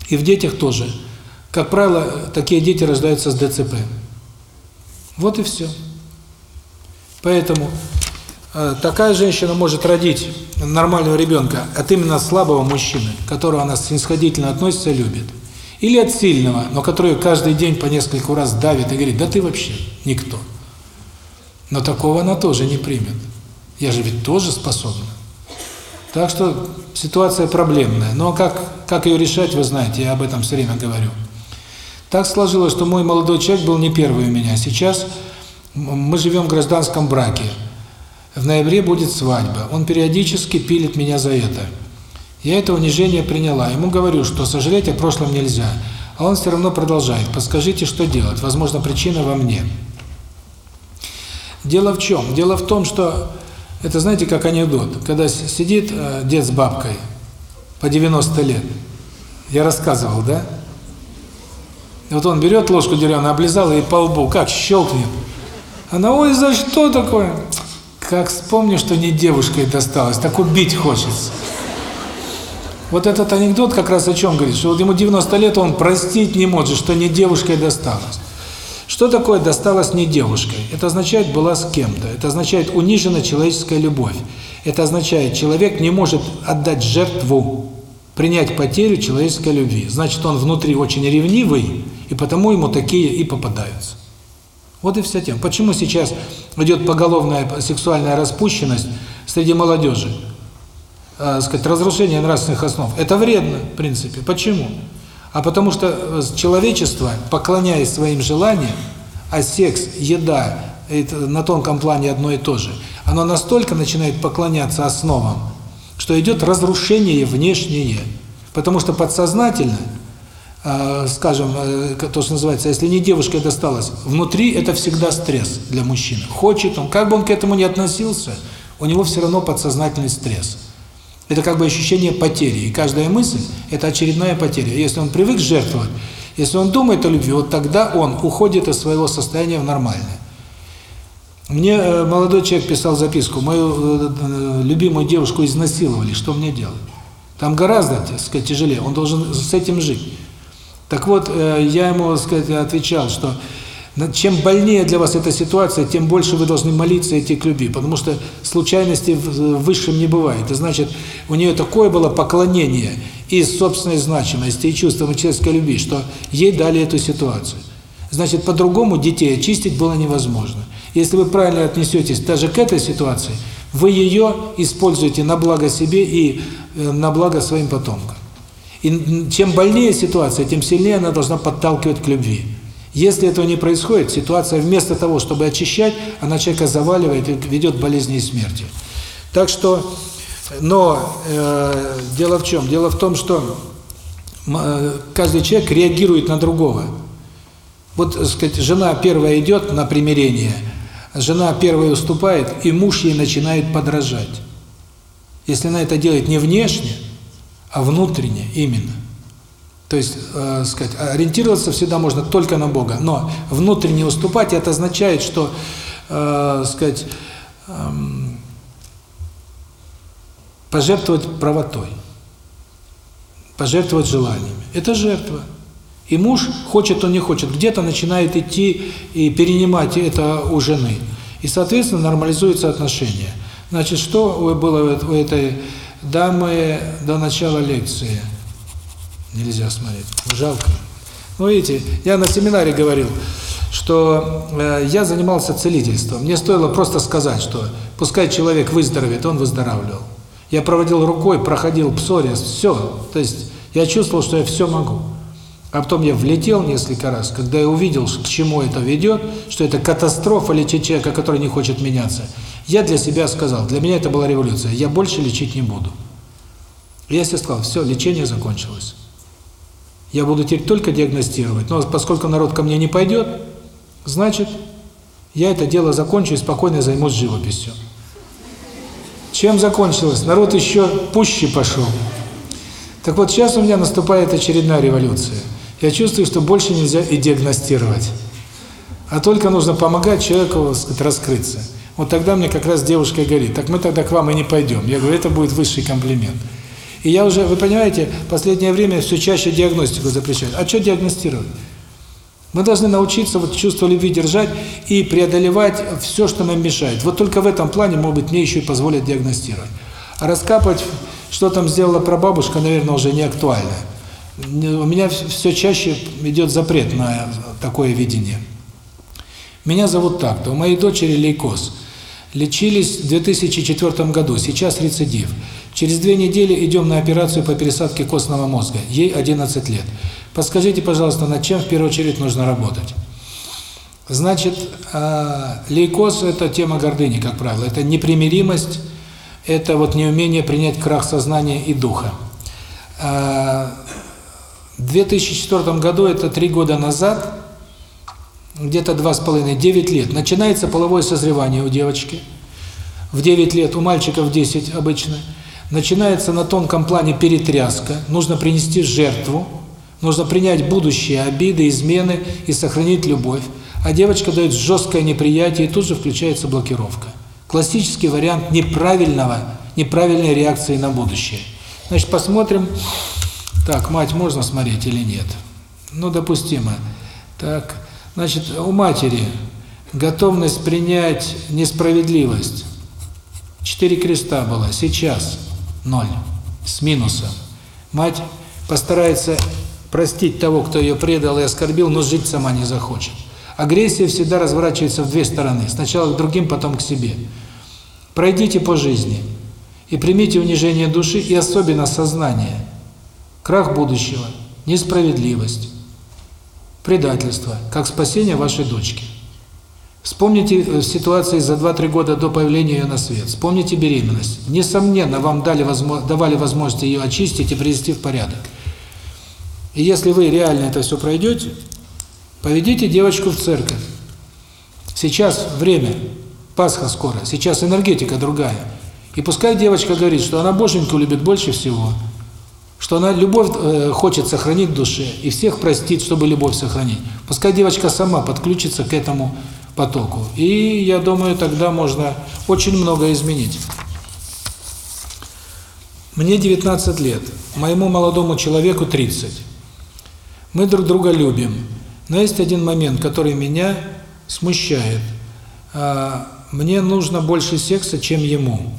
И в детях тоже. Как правило, такие дети рождаются с ДЦП. Вот и все. Поэтому э, такая женщина может родить нормального ребенка от именно слабого мужчины, которого она снисходительно относится любит. Или от сильного, но который каждый день по нескольку раз давит и говорит, да ты вообще никто. Но такого она тоже не примет. Я же ведь тоже способна. Так что ситуация проблемная. Но как, как ее решать, вы знаете, я об этом все время говорю. Так сложилось, что мой молодой человек был не первый у меня. Сейчас мы живем в гражданском браке. В ноябре будет свадьба. Он периодически пилит меня за это. Я это унижение приняла. Ему говорю, что сожалеть о прошлом нельзя. А он все равно продолжает. Подскажите, что делать? Возможно, причина во мне. Дело в чем? Дело в том, что это, знаете, как анекдот. Когда сидит э, дед с бабкой по 90 лет. Я рассказывал, да? Вот он берет ложку деревянную, облизал и по лбу, как щелкнет. Она, ой, за что такое? Как вспомню, что не девушкой досталось, так убить хочется. Вот этот анекдот как раз о чем говорит, что вот ему 90 лет, он простить не может, что не девушкой досталось. Что такое досталось не девушкой? Это означает была с кем-то. Это означает унижена человеческая любовь. Это означает, человек не может отдать жертву, принять потерю человеческой любви. Значит, он внутри очень ревнивый, и потому ему такие и попадаются. Вот и вся тема. Почему сейчас идет поголовная сексуальная распущенность среди молодежи? Э, сказать, разрушение нравственных основ. Это вредно, в принципе. Почему? А потому что человечество, поклоняясь своим желаниям, а секс, еда, это на тонком плане одно и то же, оно настолько начинает поклоняться основам, что идет разрушение внешнее. Потому что подсознательно э, скажем, э, то, что называется, если не девушке досталось, внутри это всегда стресс для мужчины. Хочет он, как бы он к этому ни относился, у него все равно подсознательный стресс. Это как бы ощущение потери, и каждая мысль – это очередная потеря. Если он привык жертвовать, если он думает о любви, вот тогда он уходит из своего состояния в нормальное. Мне э, молодой человек писал записку, мою любимую девушку изнасиловали, что мне делать? Там гораздо, так сказать, тяжелее, он должен с этим жить. Так вот, э, я ему, так сказать, отвечал, что чем больнее для вас эта ситуация, тем больше вы должны молиться идти к любви, потому что случайностей в высшем не бывает. И значит, у нее такое было поклонение и собственной значимости, и чувством человеческой любви, что ей дали эту ситуацию. Значит, по-другому детей очистить было невозможно. Если вы правильно отнесетесь даже к этой ситуации, вы ее используете на благо себе и э, на благо своим потомкам. И чем больнее ситуация, тем сильнее она должна подталкивать к любви. Если этого не происходит, ситуация вместо того, чтобы очищать, она человека заваливает и ведет к болезни и смерти. Так что, но э, дело в чем? Дело в том, что э, каждый человек реагирует на другого. Вот, так сказать, жена первая идет на примирение, жена первая уступает, и муж ей начинает подражать. Если она это делает не внешне, а внутренне именно. То есть, э, сказать, ориентироваться всегда можно только на Бога, но внутренне уступать это означает, что, э, сказать, э, пожертвовать правотой, пожертвовать желаниями. Это жертва. И муж, хочет он не хочет, где-то начинает идти и перенимать это у жены. И, соответственно, нормализуются отношения. Значит, что было у этой дамы до начала лекции? Нельзя смотреть. Жалко. Ну, видите, я на семинаре говорил, что э, я занимался целительством. Мне стоило просто сказать, что пускай человек выздоровеет, он выздоравливал. Я проводил рукой, проходил псориаз, все. То есть я чувствовал, что я все могу. А потом я влетел несколько раз, когда я увидел, к чему это ведет, что это катастрофа лечить человека, который не хочет меняться. Я для себя сказал, для меня это была революция, я больше лечить не буду. Я себе сказал, все, лечение закончилось. Я буду теперь только диагностировать, но поскольку народ ко мне не пойдет, значит, я это дело закончу и спокойно займусь живописью. Чем закончилось? Народ еще пуще пошел. Так вот, сейчас у меня наступает очередная революция. Я чувствую, что больше нельзя и диагностировать. А только нужно помогать человеку, сказать, раскрыться. Вот тогда мне как раз девушка говорит, так мы тогда к вам и не пойдем. Я говорю, это будет высший комплимент. И я уже, вы понимаете, в последнее время все чаще диагностику запрещают. А что диагностировать? Мы должны научиться вот чувство любви держать и преодолевать все, что нам мешает. Вот только в этом плане, может быть, мне еще и позволят диагностировать. А раскапывать, что там сделала прабабушка, наверное, уже не актуально. У меня все чаще идет запрет на такое видение. Меня зовут так-то, у моей дочери лейкоз. Лечились в 2004 году, сейчас рецидив. Через две недели идем на операцию по пересадке костного мозга. Ей 11 лет. Подскажите, пожалуйста, над чем в первую очередь нужно работать? Значит, лейкоз – это тема гордыни, как правило. Это непримиримость, это вот неумение принять крах сознания и духа. В 2004 году, это три года назад, где-то два с половиной, девять лет, начинается половое созревание у девочки. В 9 лет, у мальчика в 10 обычно. Начинается на тонком плане перетряска, нужно принести жертву, нужно принять будущие обиды, измены и сохранить любовь. А девочка дает жесткое неприятие, и тут же включается блокировка. Классический вариант неправильного, неправильной реакции на будущее. Значит, посмотрим, так, мать можно смотреть или нет? Ну, допустимо. Так, значит, у матери готовность принять несправедливость. Четыре креста было, сейчас ноль, с минусом. Мать постарается простить того, кто ее предал и оскорбил, но жить сама не захочет. Агрессия всегда разворачивается в две стороны. Сначала к другим, потом к себе. Пройдите по жизни и примите унижение души и особенно сознание – крах будущего, несправедливость, предательство, как спасение вашей дочки. Вспомните э, ситуации за 2-3 года до появления ее на свет. Вспомните беременность. Несомненно, вам дали возможность, давали возможность ее очистить и привести в порядок. И если вы реально это все пройдете, поведите девочку в церковь. Сейчас время, Пасха скоро, сейчас энергетика другая. И пускай девочка говорит, что она Боженьку любит больше всего, что она любовь э, хочет сохранить в душе и всех простит, чтобы любовь сохранить. Пускай девочка сама подключится к этому потоку. И я думаю, тогда можно очень много изменить. Мне 19 лет, моему молодому человеку 30. Мы друг друга любим. Но есть один момент, который меня смущает. А, мне нужно больше секса, чем ему.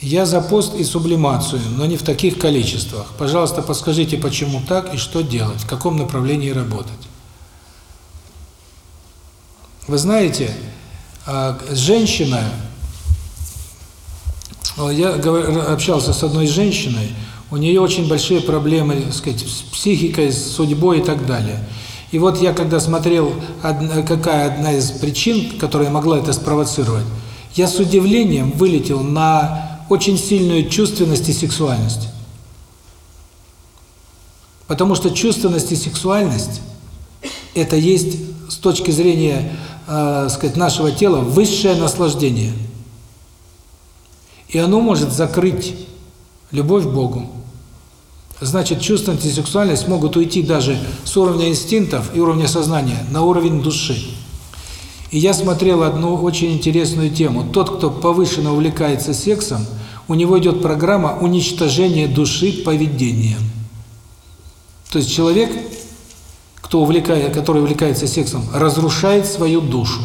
Я за пост и сублимацию, но не в таких количествах. Пожалуйста, подскажите, почему так и что делать, в каком направлении работать. Вы знаете, а, женщина, а, я общался с одной женщиной, у нее очень большие проблемы, так сказать, с психикой, с судьбой и так далее. И вот я когда смотрел, какая одна из причин, которая могла это спровоцировать, я с удивлением вылетел на очень сильную чувственность и сексуальность. Потому что чувственность и сексуальность – это есть, с точки зрения, э, сказать, нашего тела, высшее наслаждение. И оно может закрыть любовь к Богу. Значит, чувственность и сексуальность могут уйти даже с уровня инстинктов и уровня сознания на уровень души. И я смотрел одну очень интересную тему. Тот, кто повышенно увлекается сексом, у него идет программа уничтожения души поведением. То есть человек, кто увлекает, который увлекается сексом, разрушает свою душу.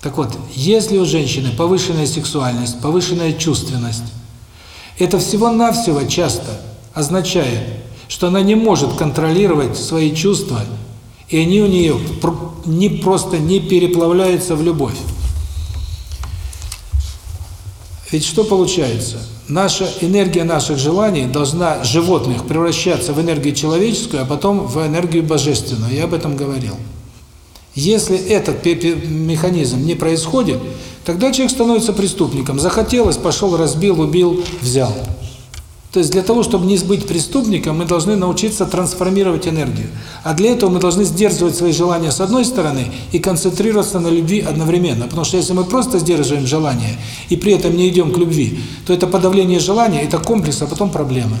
Так вот, если у женщины повышенная сексуальность, повышенная чувственность, это всего-навсего часто означает, что она не может контролировать свои чувства, и они у нее не просто не переплавляются в любовь. Ведь что получается? Наша энергия наших желаний должна животных превращаться в энергию человеческую, а потом в энергию божественную. Я об этом говорил. Если этот механизм не происходит, тогда человек становится преступником. Захотелось, пошел, разбил, убил, взял. То есть для того, чтобы не быть преступником, мы должны научиться трансформировать энергию. А для этого мы должны сдерживать свои желания с одной стороны и концентрироваться на любви одновременно. Потому что если мы просто сдерживаем желания и при этом не идем к любви, то это подавление желания, это комплекс, а потом проблемы.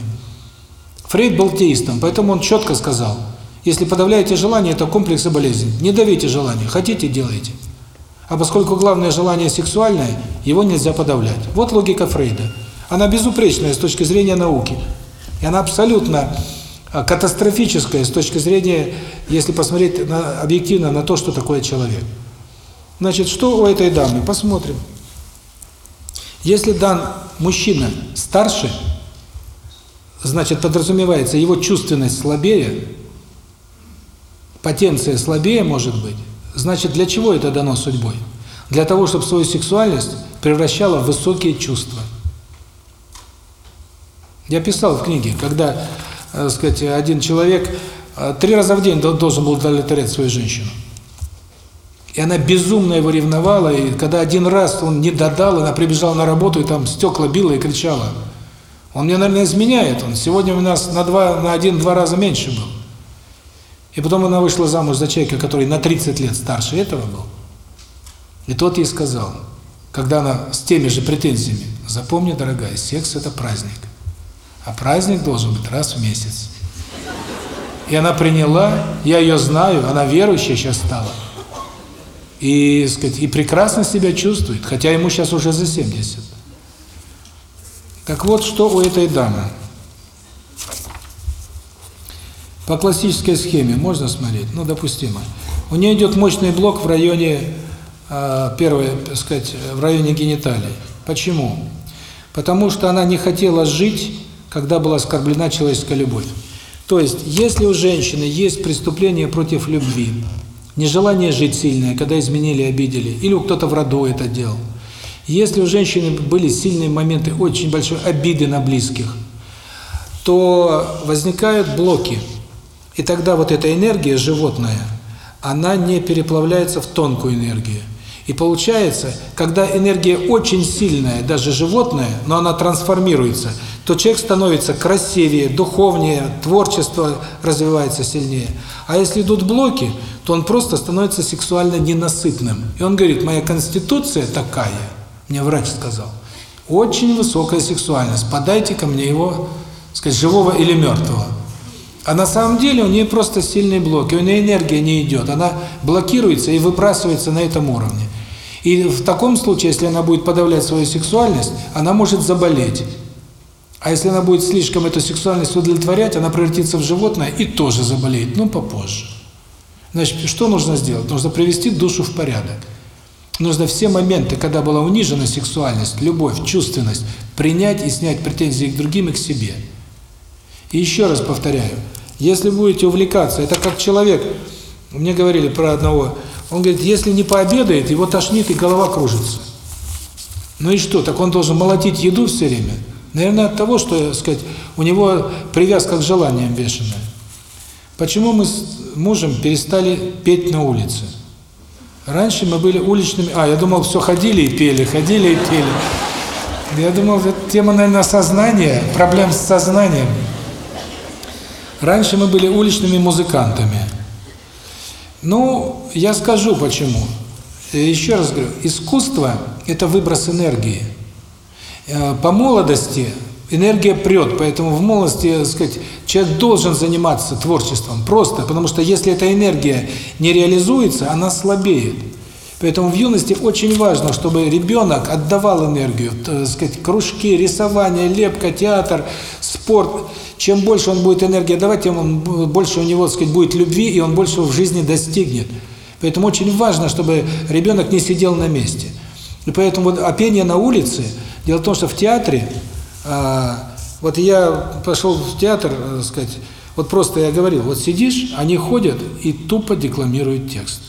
Фрейд был теистом, поэтому он четко сказал, если подавляете желание, это комплекс и болезнь. Не давите желание, хотите – делайте. А поскольку главное желание сексуальное, его нельзя подавлять. Вот логика Фрейда. Она безупречная с точки зрения науки. И она абсолютно катастрофическая с точки зрения, если посмотреть на, объективно на то, что такое человек. Значит, что у этой дамы? Посмотрим. Если дан мужчина старше, значит, подразумевается его чувственность слабее, потенция слабее может быть, значит, для чего это дано судьбой? Для того, чтобы свою сексуальность превращала в высокие чувства. Я писал в книге, когда, так сказать, один человек три раза в день должен был удовлетворять свою женщину. И она безумно его ревновала, и когда один раз он не додал, она прибежала на работу, и там стекла била и кричала. Он мне, наверное, изменяет. Он сегодня у нас на два, на один-два раза меньше был. И потом она вышла замуж за человека, который на 30 лет старше этого был. И тот ей сказал, когда она с теми же претензиями, запомни, дорогая, секс – это праздник. А праздник должен быть раз в месяц. И она приняла, я ее знаю, она верующая сейчас стала. И, сказать, и прекрасно себя чувствует, хотя ему сейчас уже за 70. Так вот, что у этой дамы. По классической схеме можно смотреть? Ну, допустимо. У нее идет мощный блок в районе, э, первое, сказать, в районе гениталий. Почему? Потому что она не хотела жить, когда была оскорблена человеческая любовь. То есть, если у женщины есть преступление против любви, нежелание жить сильное, когда изменили, обидели, или кто-то в роду это делал, если у женщины были сильные моменты очень большой обиды на близких, то возникают блоки. И тогда вот эта энергия животная, она не переплавляется в тонкую энергию. И получается, когда энергия очень сильная, даже животная, но она трансформируется, то человек становится красивее, духовнее, творчество развивается сильнее. А если идут блоки, то он просто становится сексуально ненасытным. И он говорит, моя конституция такая, мне врач сказал, очень высокая сексуальность, подайте ко мне его, сказать, живого или мертвого. А на самом деле у нее просто сильные блоки, у нее энергия не идет, она блокируется и выбрасывается на этом уровне. И в таком случае, если она будет подавлять свою сексуальность, она может заболеть. А если она будет слишком эту сексуальность удовлетворять, она превратится в животное и тоже заболеет, но попозже. Значит, что нужно сделать? Нужно привести душу в порядок. Нужно все моменты, когда была унижена сексуальность, любовь, чувственность, принять и снять претензии к другим и к себе. И еще раз повторяю, если будете увлекаться, это как человек, мне говорили про одного Он говорит, если не пообедает, его тошнит и голова кружится. Ну и что, так он должен молотить еду все время? Наверное, от того, что, сказать, у него привязка к желаниям бешеная. Почему мы с мужем перестали петь на улице? Раньше мы были уличными... А, я думал, все ходили и пели, ходили и пели. Я думал, это тема, наверное, сознания, проблем с сознанием. Раньше мы были уличными музыкантами. Ну, я скажу почему. Еще раз говорю, искусство – это выброс энергии. Э, по молодости энергия прет, поэтому в молодости, так сказать, человек должен заниматься творчеством. Просто, потому что если эта энергия не реализуется, она слабеет. Поэтому в юности очень важно, чтобы ребенок отдавал энергию, так сказать, кружки, рисование, лепка, театр, спорт. Чем больше он будет энергии давать, тем он, больше у него, так сказать, будет любви, и он больше в жизни достигнет. Поэтому очень важно, чтобы ребенок не сидел на месте. И поэтому вот опение на улице, дело в том, что в театре, а, вот я пошел в театр, так сказать, вот просто я говорил, вот сидишь, они ходят и тупо декламируют текст.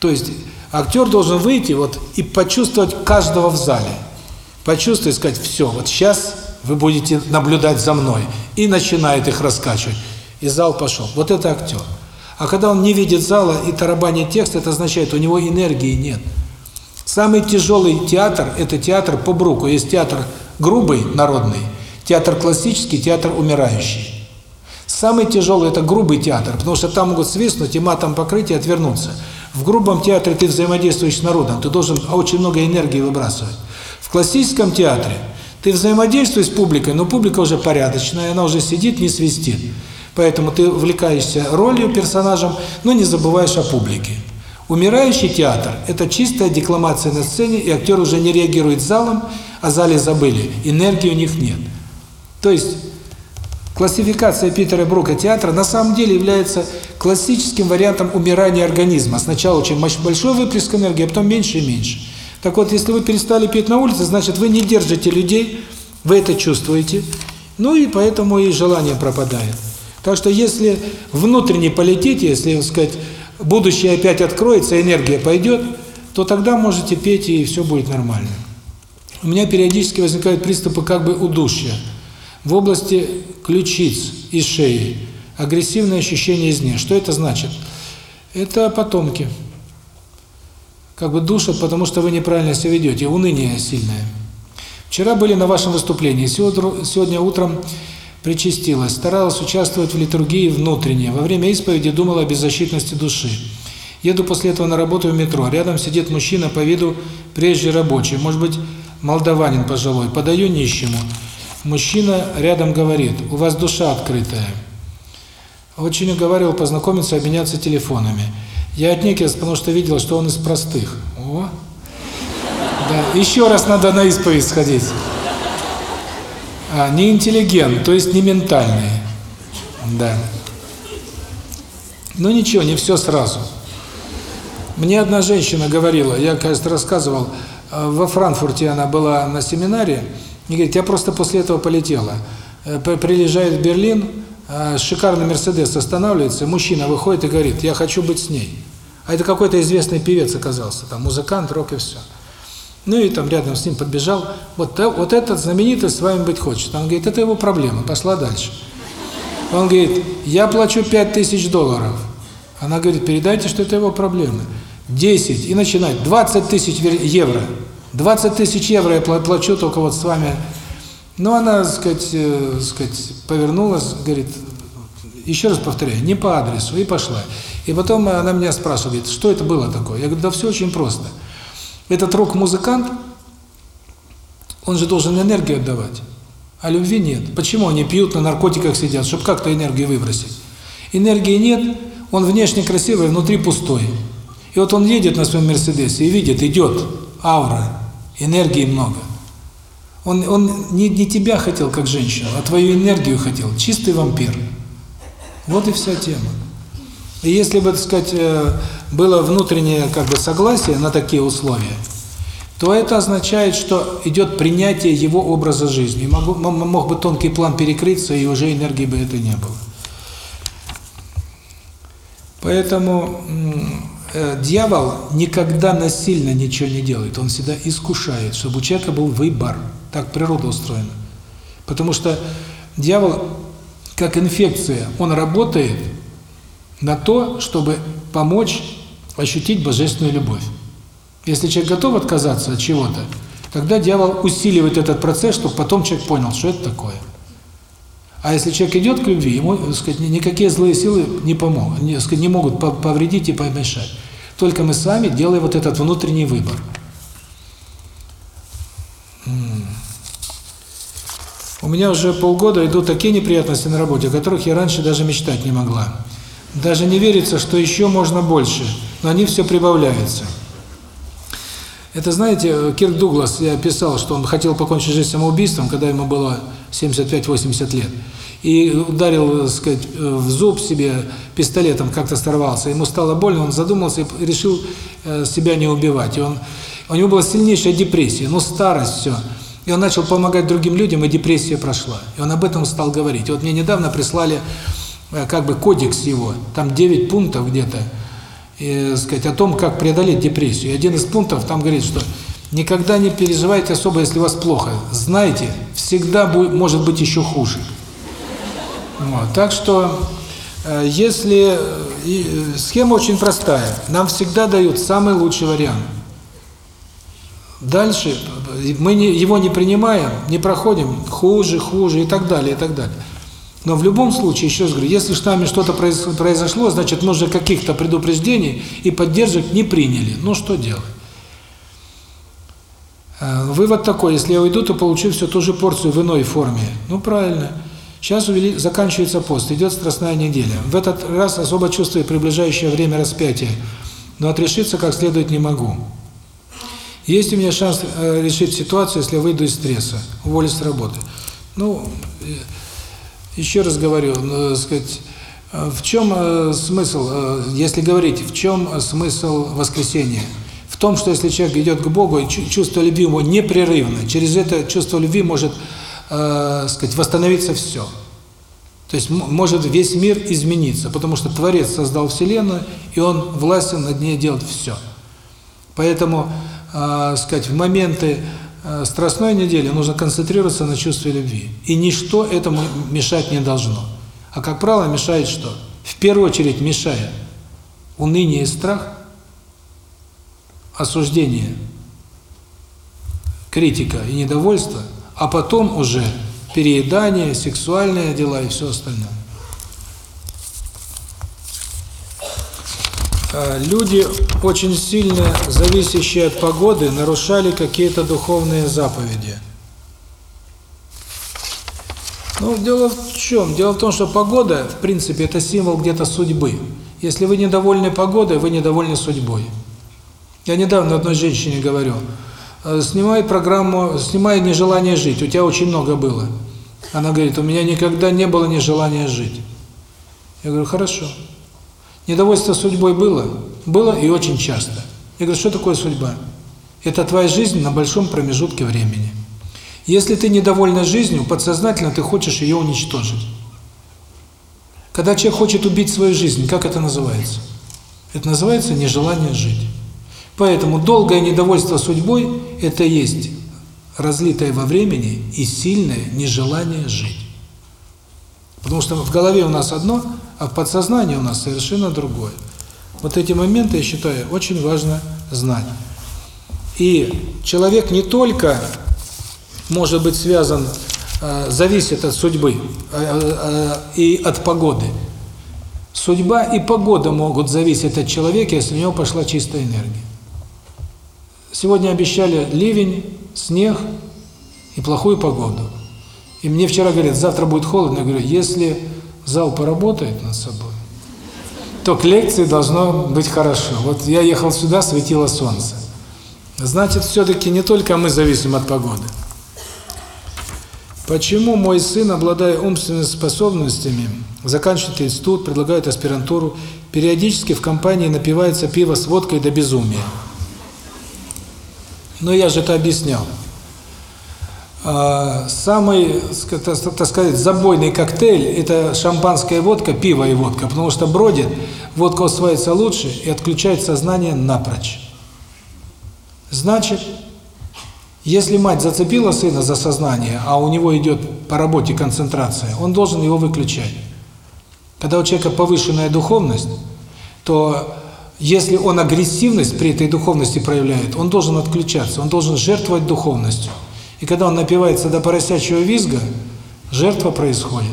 То есть актер должен выйти вот и почувствовать каждого в зале. Почувствовать, сказать, все, вот сейчас вы будете наблюдать за мной. И начинает их раскачивать. И зал пошел. Вот это актер. А когда он не видит зала и тарабанит текст, это означает, у него энергии нет. Самый тяжелый театр – это театр по Бруку. Есть театр грубый, народный, театр классический, театр умирающий. Самый тяжелый – это грубый театр, потому что там могут свистнуть и матом покрыть и отвернуться. В грубом театре ты взаимодействуешь с народом, ты должен очень много энергии выбрасывать. В классическом театре ты взаимодействуешь с публикой, но публика уже порядочная, она уже сидит, не свистит. Поэтому ты увлекаешься ролью, персонажем, но не забываешь о публике. Умирающий театр – это чистая декламация на сцене, и актер уже не реагирует залом, о зале забыли, энергии у них нет. То есть Классификация Питера Брука театра на самом деле является классическим вариантом умирания организма. Сначала очень большой выплеск энергии, а потом меньше и меньше. Так вот, если вы перестали петь на улице, значит, вы не держите людей, вы это чувствуете, ну и поэтому и желание пропадает. Так что если внутренне полетите, если, так сказать, будущее опять откроется, энергия пойдет, то тогда можете петь, и все будет нормально. У меня периодически возникают приступы как бы удушья. В области ключиц и шеи агрессивное ощущение извне. Что это значит? Это потомки. Как бы душат, потому что вы неправильно себя ведете, уныние сильное. Вчера были на вашем выступлении, сегодня утром причастилась, старалась участвовать в литургии внутренне. Во время исповеди думала о беззащитности души. Еду после этого на работу в метро. Рядом сидит мужчина по виду прежде рабочий, может быть, молдаванин пожилой. Подаю нищему. Мужчина рядом говорит, у вас душа открытая. Очень уговаривал познакомиться, обменяться телефонами. Я отнекился, потому что видел, что он из простых. О! Да, еще раз надо на исповедь сходить. А, не интеллигент, то есть не ментальный. Да. Ну ничего, не все сразу. Мне одна женщина говорила, я, кажется, рассказывал, во Франкфурте она была на семинаре, и говорит, я просто после этого полетела. Э, приезжает в Берлин, э, шикарный Мерседес останавливается, мужчина выходит и говорит, я хочу быть с ней. А это какой-то известный певец оказался, там музыкант, рок и все. Ну и там рядом с ним подбежал, вот, вот этот знаменитый с вами быть хочет. Он говорит, это его проблема, пошла дальше. Он говорит, я плачу 5000 долларов. Она говорит, передайте, что это его проблемы. 10 и начинать, 20 тысяч евро. 20 тысяч евро я плачу только вот с вами. Но она, так сказать, э, сказать, повернулась, говорит, еще раз повторяю, не по адресу, и пошла. И потом она меня спрашивает, что это было такое? Я говорю, да все очень просто. Этот рок-музыкант, он же должен энергию отдавать, а любви нет. Почему они пьют, на наркотиках сидят, чтобы как-то энергию выбросить? Энергии нет, он внешне красивый, внутри пустой. И вот он едет на своем Мерседесе и видит, идет аура, энергии много. Он, он не, не тебя хотел как женщину, а твою энергию хотел, чистый вампир. Вот и вся тема. И если бы, так сказать, э, было внутреннее как бы согласие на такие условия, то это означает, что идет принятие его образа жизни. Могу, мог бы тонкий план перекрыться, и уже энергии бы это не было. Поэтому э, дьявол никогда насильно ничего не делает, он всегда искушает, чтобы у человека был выбор. Так природа устроена. Потому что дьявол, как инфекция, он работает на то, чтобы помочь ощутить божественную любовь. Если человек готов отказаться от чего-то, тогда дьявол усиливает этот процесс, чтобы потом человек понял, что это такое. А если человек идет к любви, ему, так сказать, никакие злые силы не помогут, не, сказать, не могут повредить и помешать. Только мы сами делаем вот этот внутренний выбор. У меня уже полгода идут такие неприятности на работе, о которых я раньше даже мечтать не могла. Даже не верится, что еще можно больше, но они все прибавляются. Это, знаете, Кирк Дуглас, я писал, что он хотел покончить жизнь самоубийством, когда ему было 75-80 лет. И ударил, так сказать, в зуб себе пистолетом, как-то сорвался. Ему стало больно, он задумался и решил э, себя не убивать. И он, у него была сильнейшая депрессия, ну старость, все. И он начал помогать другим людям, и депрессия прошла. И он об этом стал говорить. Вот мне недавно прислали как бы кодекс его, там 9 пунктов где-то, и, сказать, о том, как преодолеть депрессию. И один из пунктов там говорит, что никогда не переживайте особо, если у вас плохо. Знайте, всегда будет, может быть еще хуже. Вот. Так что, э, если... Э, схема очень простая. Нам всегда дают самый лучший вариант. Дальше мы не, его не принимаем, не проходим, хуже, хуже и так далее, и так далее. Но в любом случае, еще раз говорю, если с нами что-то произошло, значит, мы уже каких-то предупреждений и поддержек не приняли. Ну, что делать? Э, вывод такой, если я уйду, то получу всю ту же порцию в иной форме. Ну, правильно. Сейчас увели... заканчивается пост, идет страстная неделя. В этот раз особо чувствую приближающее время распятия, но отрешиться как следует не могу. Есть у меня шанс э, решить ситуацию, если выйду из стресса, уволюсь с работы. Ну, э, еще раз говорю, ну, сказать, э, в чем э, смысл, э, если говорить, в чем смысл воскресения? В том, что если человек идет к Богу, чувство любви его непрерывно, через это чувство любви может, э, сказать, восстановиться все. То есть может весь мир измениться, потому что Творец создал Вселенную, и Он властен над ней делать все. Поэтому, э, сказать, в моменты Э, страстной неделе нужно концентрироваться на чувстве любви. И ничто этому мешать не должно. А, как правило, мешает что? В первую очередь мешает уныние и страх, осуждение, критика и недовольство, а потом уже переедание, сексуальные дела и все остальное. Люди, очень сильно зависящие от погоды, нарушали какие-то духовные заповеди. Ну, дело в чем? Дело в том, что погода, в принципе, это символ где-то судьбы. Если вы недовольны погодой, вы недовольны судьбой. Я недавно одной женщине говорю, «Э, снимай программу, снимай нежелание жить, у тебя очень много было. Она говорит, у меня никогда не было нежелания жить. Я говорю, хорошо. Недовольство судьбой было? Было и очень часто. Я говорю, что такое судьба? Это твоя жизнь на большом промежутке времени. Если ты недовольна жизнью, подсознательно ты хочешь ее уничтожить. Когда человек хочет убить свою жизнь, как это называется? Это называется нежелание жить. Поэтому долгое недовольство судьбой – это есть разлитое во времени и сильное нежелание жить. Потому что в голове у нас одно, а в подсознании у нас совершенно другое. Вот эти моменты, я считаю, очень важно знать. И человек не только может быть связан, э, зависит от судьбы э, э, и от погоды. Судьба и погода могут зависеть от человека, если у него пошла чистая энергия. Сегодня обещали ливень, снег и плохую погоду. И мне вчера говорят, завтра будет холодно. Я говорю, если зал поработает над собой, то к лекции должно быть хорошо. Вот я ехал сюда, светило солнце. Значит, все-таки не только мы зависим от погоды. Почему мой сын, обладая умственными способностями, заканчивает институт, предлагает аспирантуру, периодически в компании напивается пиво с водкой до безумия? Ну, я же это объяснял. А, самый, так сказать, забойный коктейль – это шампанская водка, пиво и водка, потому что бродит, водка усваивается лучше и отключает сознание напрочь. Значит, если мать зацепила сына за сознание, а у него идет по работе концентрация, он должен его выключать. Когда у человека повышенная духовность, то если он агрессивность при этой духовности проявляет, он должен отключаться, он должен жертвовать духовностью. И когда он напивается до поросячьего визга, жертва происходит.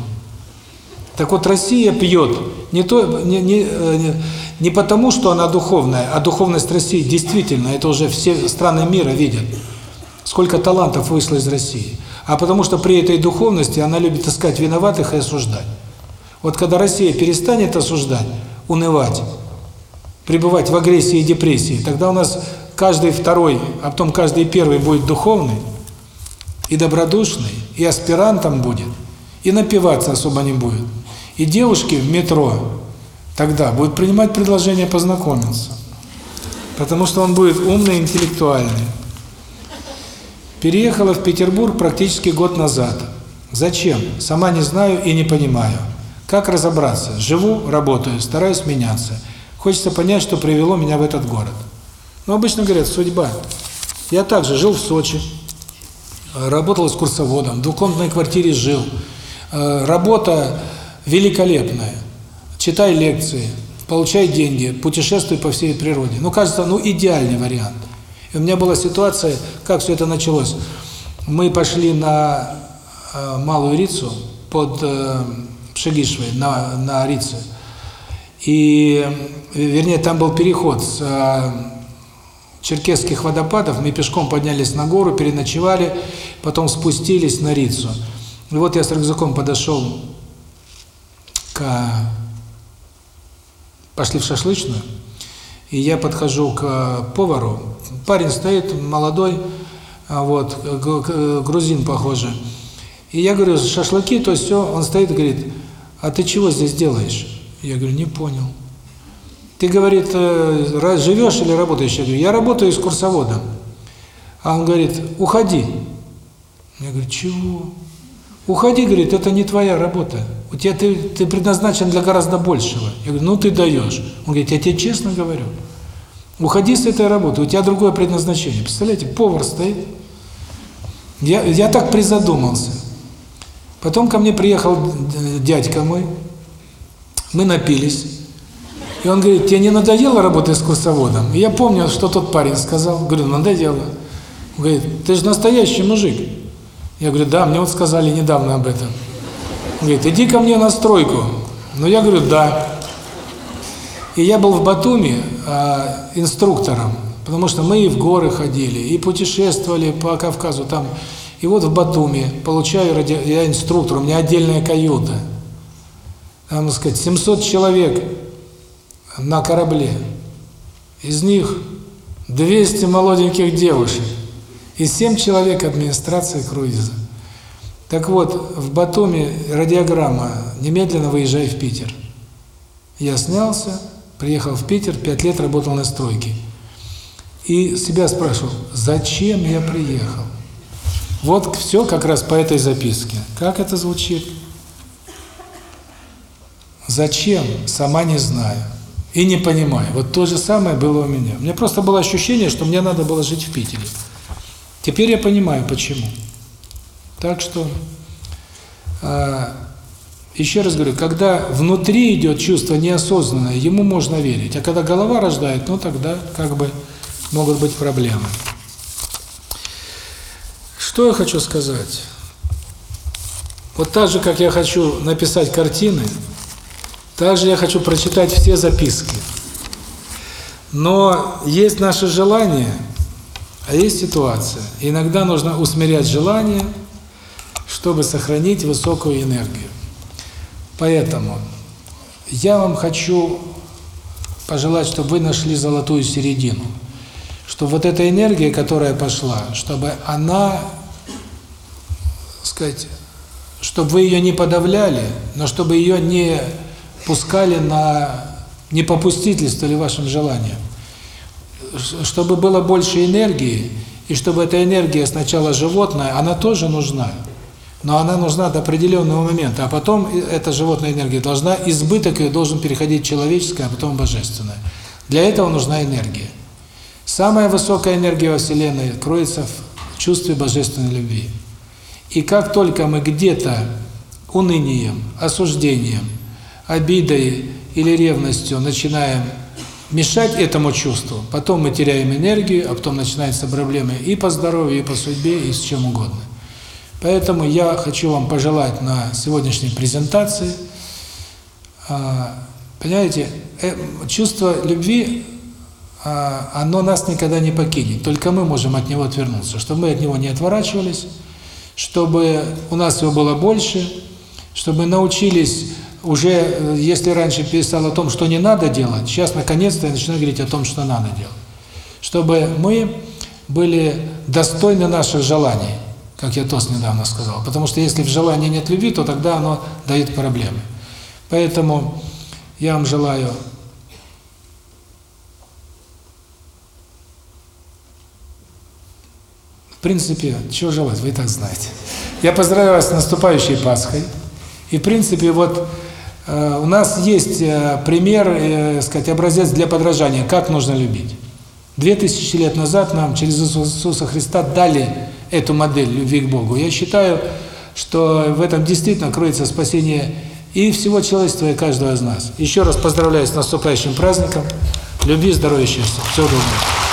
Так вот, Россия пьет не, то, не, э, не, не потому, что она духовная, а духовность России действительно, это уже все страны мира видят, сколько талантов вышло из России. А потому что при этой духовности она любит искать виноватых и осуждать. Вот когда Россия перестанет осуждать, унывать, пребывать в агрессии и депрессии, тогда у нас каждый второй, а потом каждый первый будет духовный и добродушный, и аспирантом будет, и напиваться особо не будет. И девушки в метро тогда будут принимать предложение познакомиться, потому что он будет умный, интеллектуальный. Переехала в Петербург практически год назад. Зачем? Сама не знаю и не понимаю. Как разобраться? Живу, работаю, стараюсь меняться. Хочется понять, что привело меня в этот город. Но обычно говорят, судьба. Я также жил в Сочи, работал с курсоводом, в двухкомнатной квартире жил. Э, Работа великолепная. Читай лекции, получай деньги, путешествуй по всей природе. Ну, кажется, ну, идеальный вариант. И у меня была ситуация, как все это началось. Мы пошли на э, Малую Рицу под э, Шегишевой, на, на Рице. И, вернее, там был переход с черкесских водопадов, мы пешком поднялись на гору, переночевали, потом спустились на Рицу. И вот я с рюкзаком подошел к... Пошли в шашлычную, и я подхожу к повару. Парень стоит, молодой, а вот, грузин, похоже. И я говорю, шашлыки, то все. Он стоит и говорит, а ты чего здесь делаешь? Я говорю, не понял. Ты, говорит, э, живешь или работаешь? Я говорю, я работаю с курсоводом. А он говорит, уходи. Я говорю, чего? Уходи, говорит, это не твоя работа. У тебя ты, ты предназначен для гораздо большего. Я говорю, ну ты даешь. Он говорит, я тебе честно говорю. Уходи с этой работы, у тебя другое предназначение. Представляете, повар стоит. Я, я так призадумался. Потом ко мне приехал дядька мой. Мы напились. И он говорит, тебе не надоело работать с курсоводом? И я помню, что тот парень сказал. Говорю, надоело. Он говорит, ты же настоящий мужик. Я говорю, да, мне вот сказали недавно об этом. Он говорит, иди ко мне на стройку. Ну, я говорю, да. И я был в Батуми а, инструктором, потому что мы и в горы ходили, и путешествовали по Кавказу там. И вот в Батуми получаю, ради... я инструктор, у меня отдельная каюта. Там, так сказать, 700 человек на корабле. Из них 200 молоденьких девушек и 7 человек администрации круиза. Так вот, в Батуми радиограмма «Немедленно выезжай в Питер». Я снялся, приехал в Питер, 5 лет работал на стройке. И себя спрашивал, зачем я приехал? Вот все как раз по этой записке. Как это звучит? Зачем? Сама не знаю. И не понимаю. Вот то же самое было у меня. У меня просто было ощущение, что мне надо было жить в Питере. Теперь я понимаю, почему. Так что, э, еще раз говорю, когда внутри идет чувство неосознанное, ему можно верить. А когда голова рождает, ну тогда как бы могут быть проблемы. Что я хочу сказать? Вот так же, как я хочу написать картины, так же я хочу прочитать все записки. Но есть наше желание, а есть ситуация. Иногда нужно усмирять желание, чтобы сохранить высокую энергию. Поэтому я вам хочу пожелать, чтобы вы нашли золотую середину. Чтобы вот эта энергия, которая пошла, чтобы она, сказать, чтобы вы ее не подавляли, но чтобы ее не пускали на, не попустительствовали вашим желаниям. Чтобы было больше энергии, И чтобы эта энергия сначала животная, она тоже нужна. Но она нужна до определенного момента, а потом эта животная энергия должна, избыток ее должен переходить в человеческое, а потом в божественное. Для этого нужна энергия. Самая высокая энергия во Вселенной кроется в чувстве божественной любви. И как только мы где-то унынием, осуждением, обидой или ревностью начинаем мешать этому чувству, потом мы теряем энергию, а потом начинаются проблемы и по здоровью, и по судьбе, и с чем угодно. Поэтому я хочу вам пожелать на сегодняшней презентации, а, понимаете, э, чувство любви, а, оно нас никогда не покинет, только мы можем от него отвернуться, чтобы мы от него не отворачивались, чтобы у нас его было больше, чтобы научились уже, э, если раньше писал о том, что не надо делать, сейчас наконец-то я начинаю говорить о том, что надо делать. Чтобы мы были достойны наших желаний, как я тост недавно сказал. Потому что если в желании нет любви, то тогда оно дает проблемы. Поэтому я вам желаю В принципе, чего желать, вы и так знаете. Я поздравляю вас с наступающей Пасхой. И, в принципе, вот у нас есть э, пример, э, сказать, образец для подражания, как нужно любить. Две тысячи лет назад нам через Иисуса Христа дали эту модель любви к Богу. Я считаю, что в этом действительно кроется спасение и всего человечества, и каждого из нас. Еще раз поздравляю с наступающим праздником. Любви, здоровья, счастья. Всего доброго.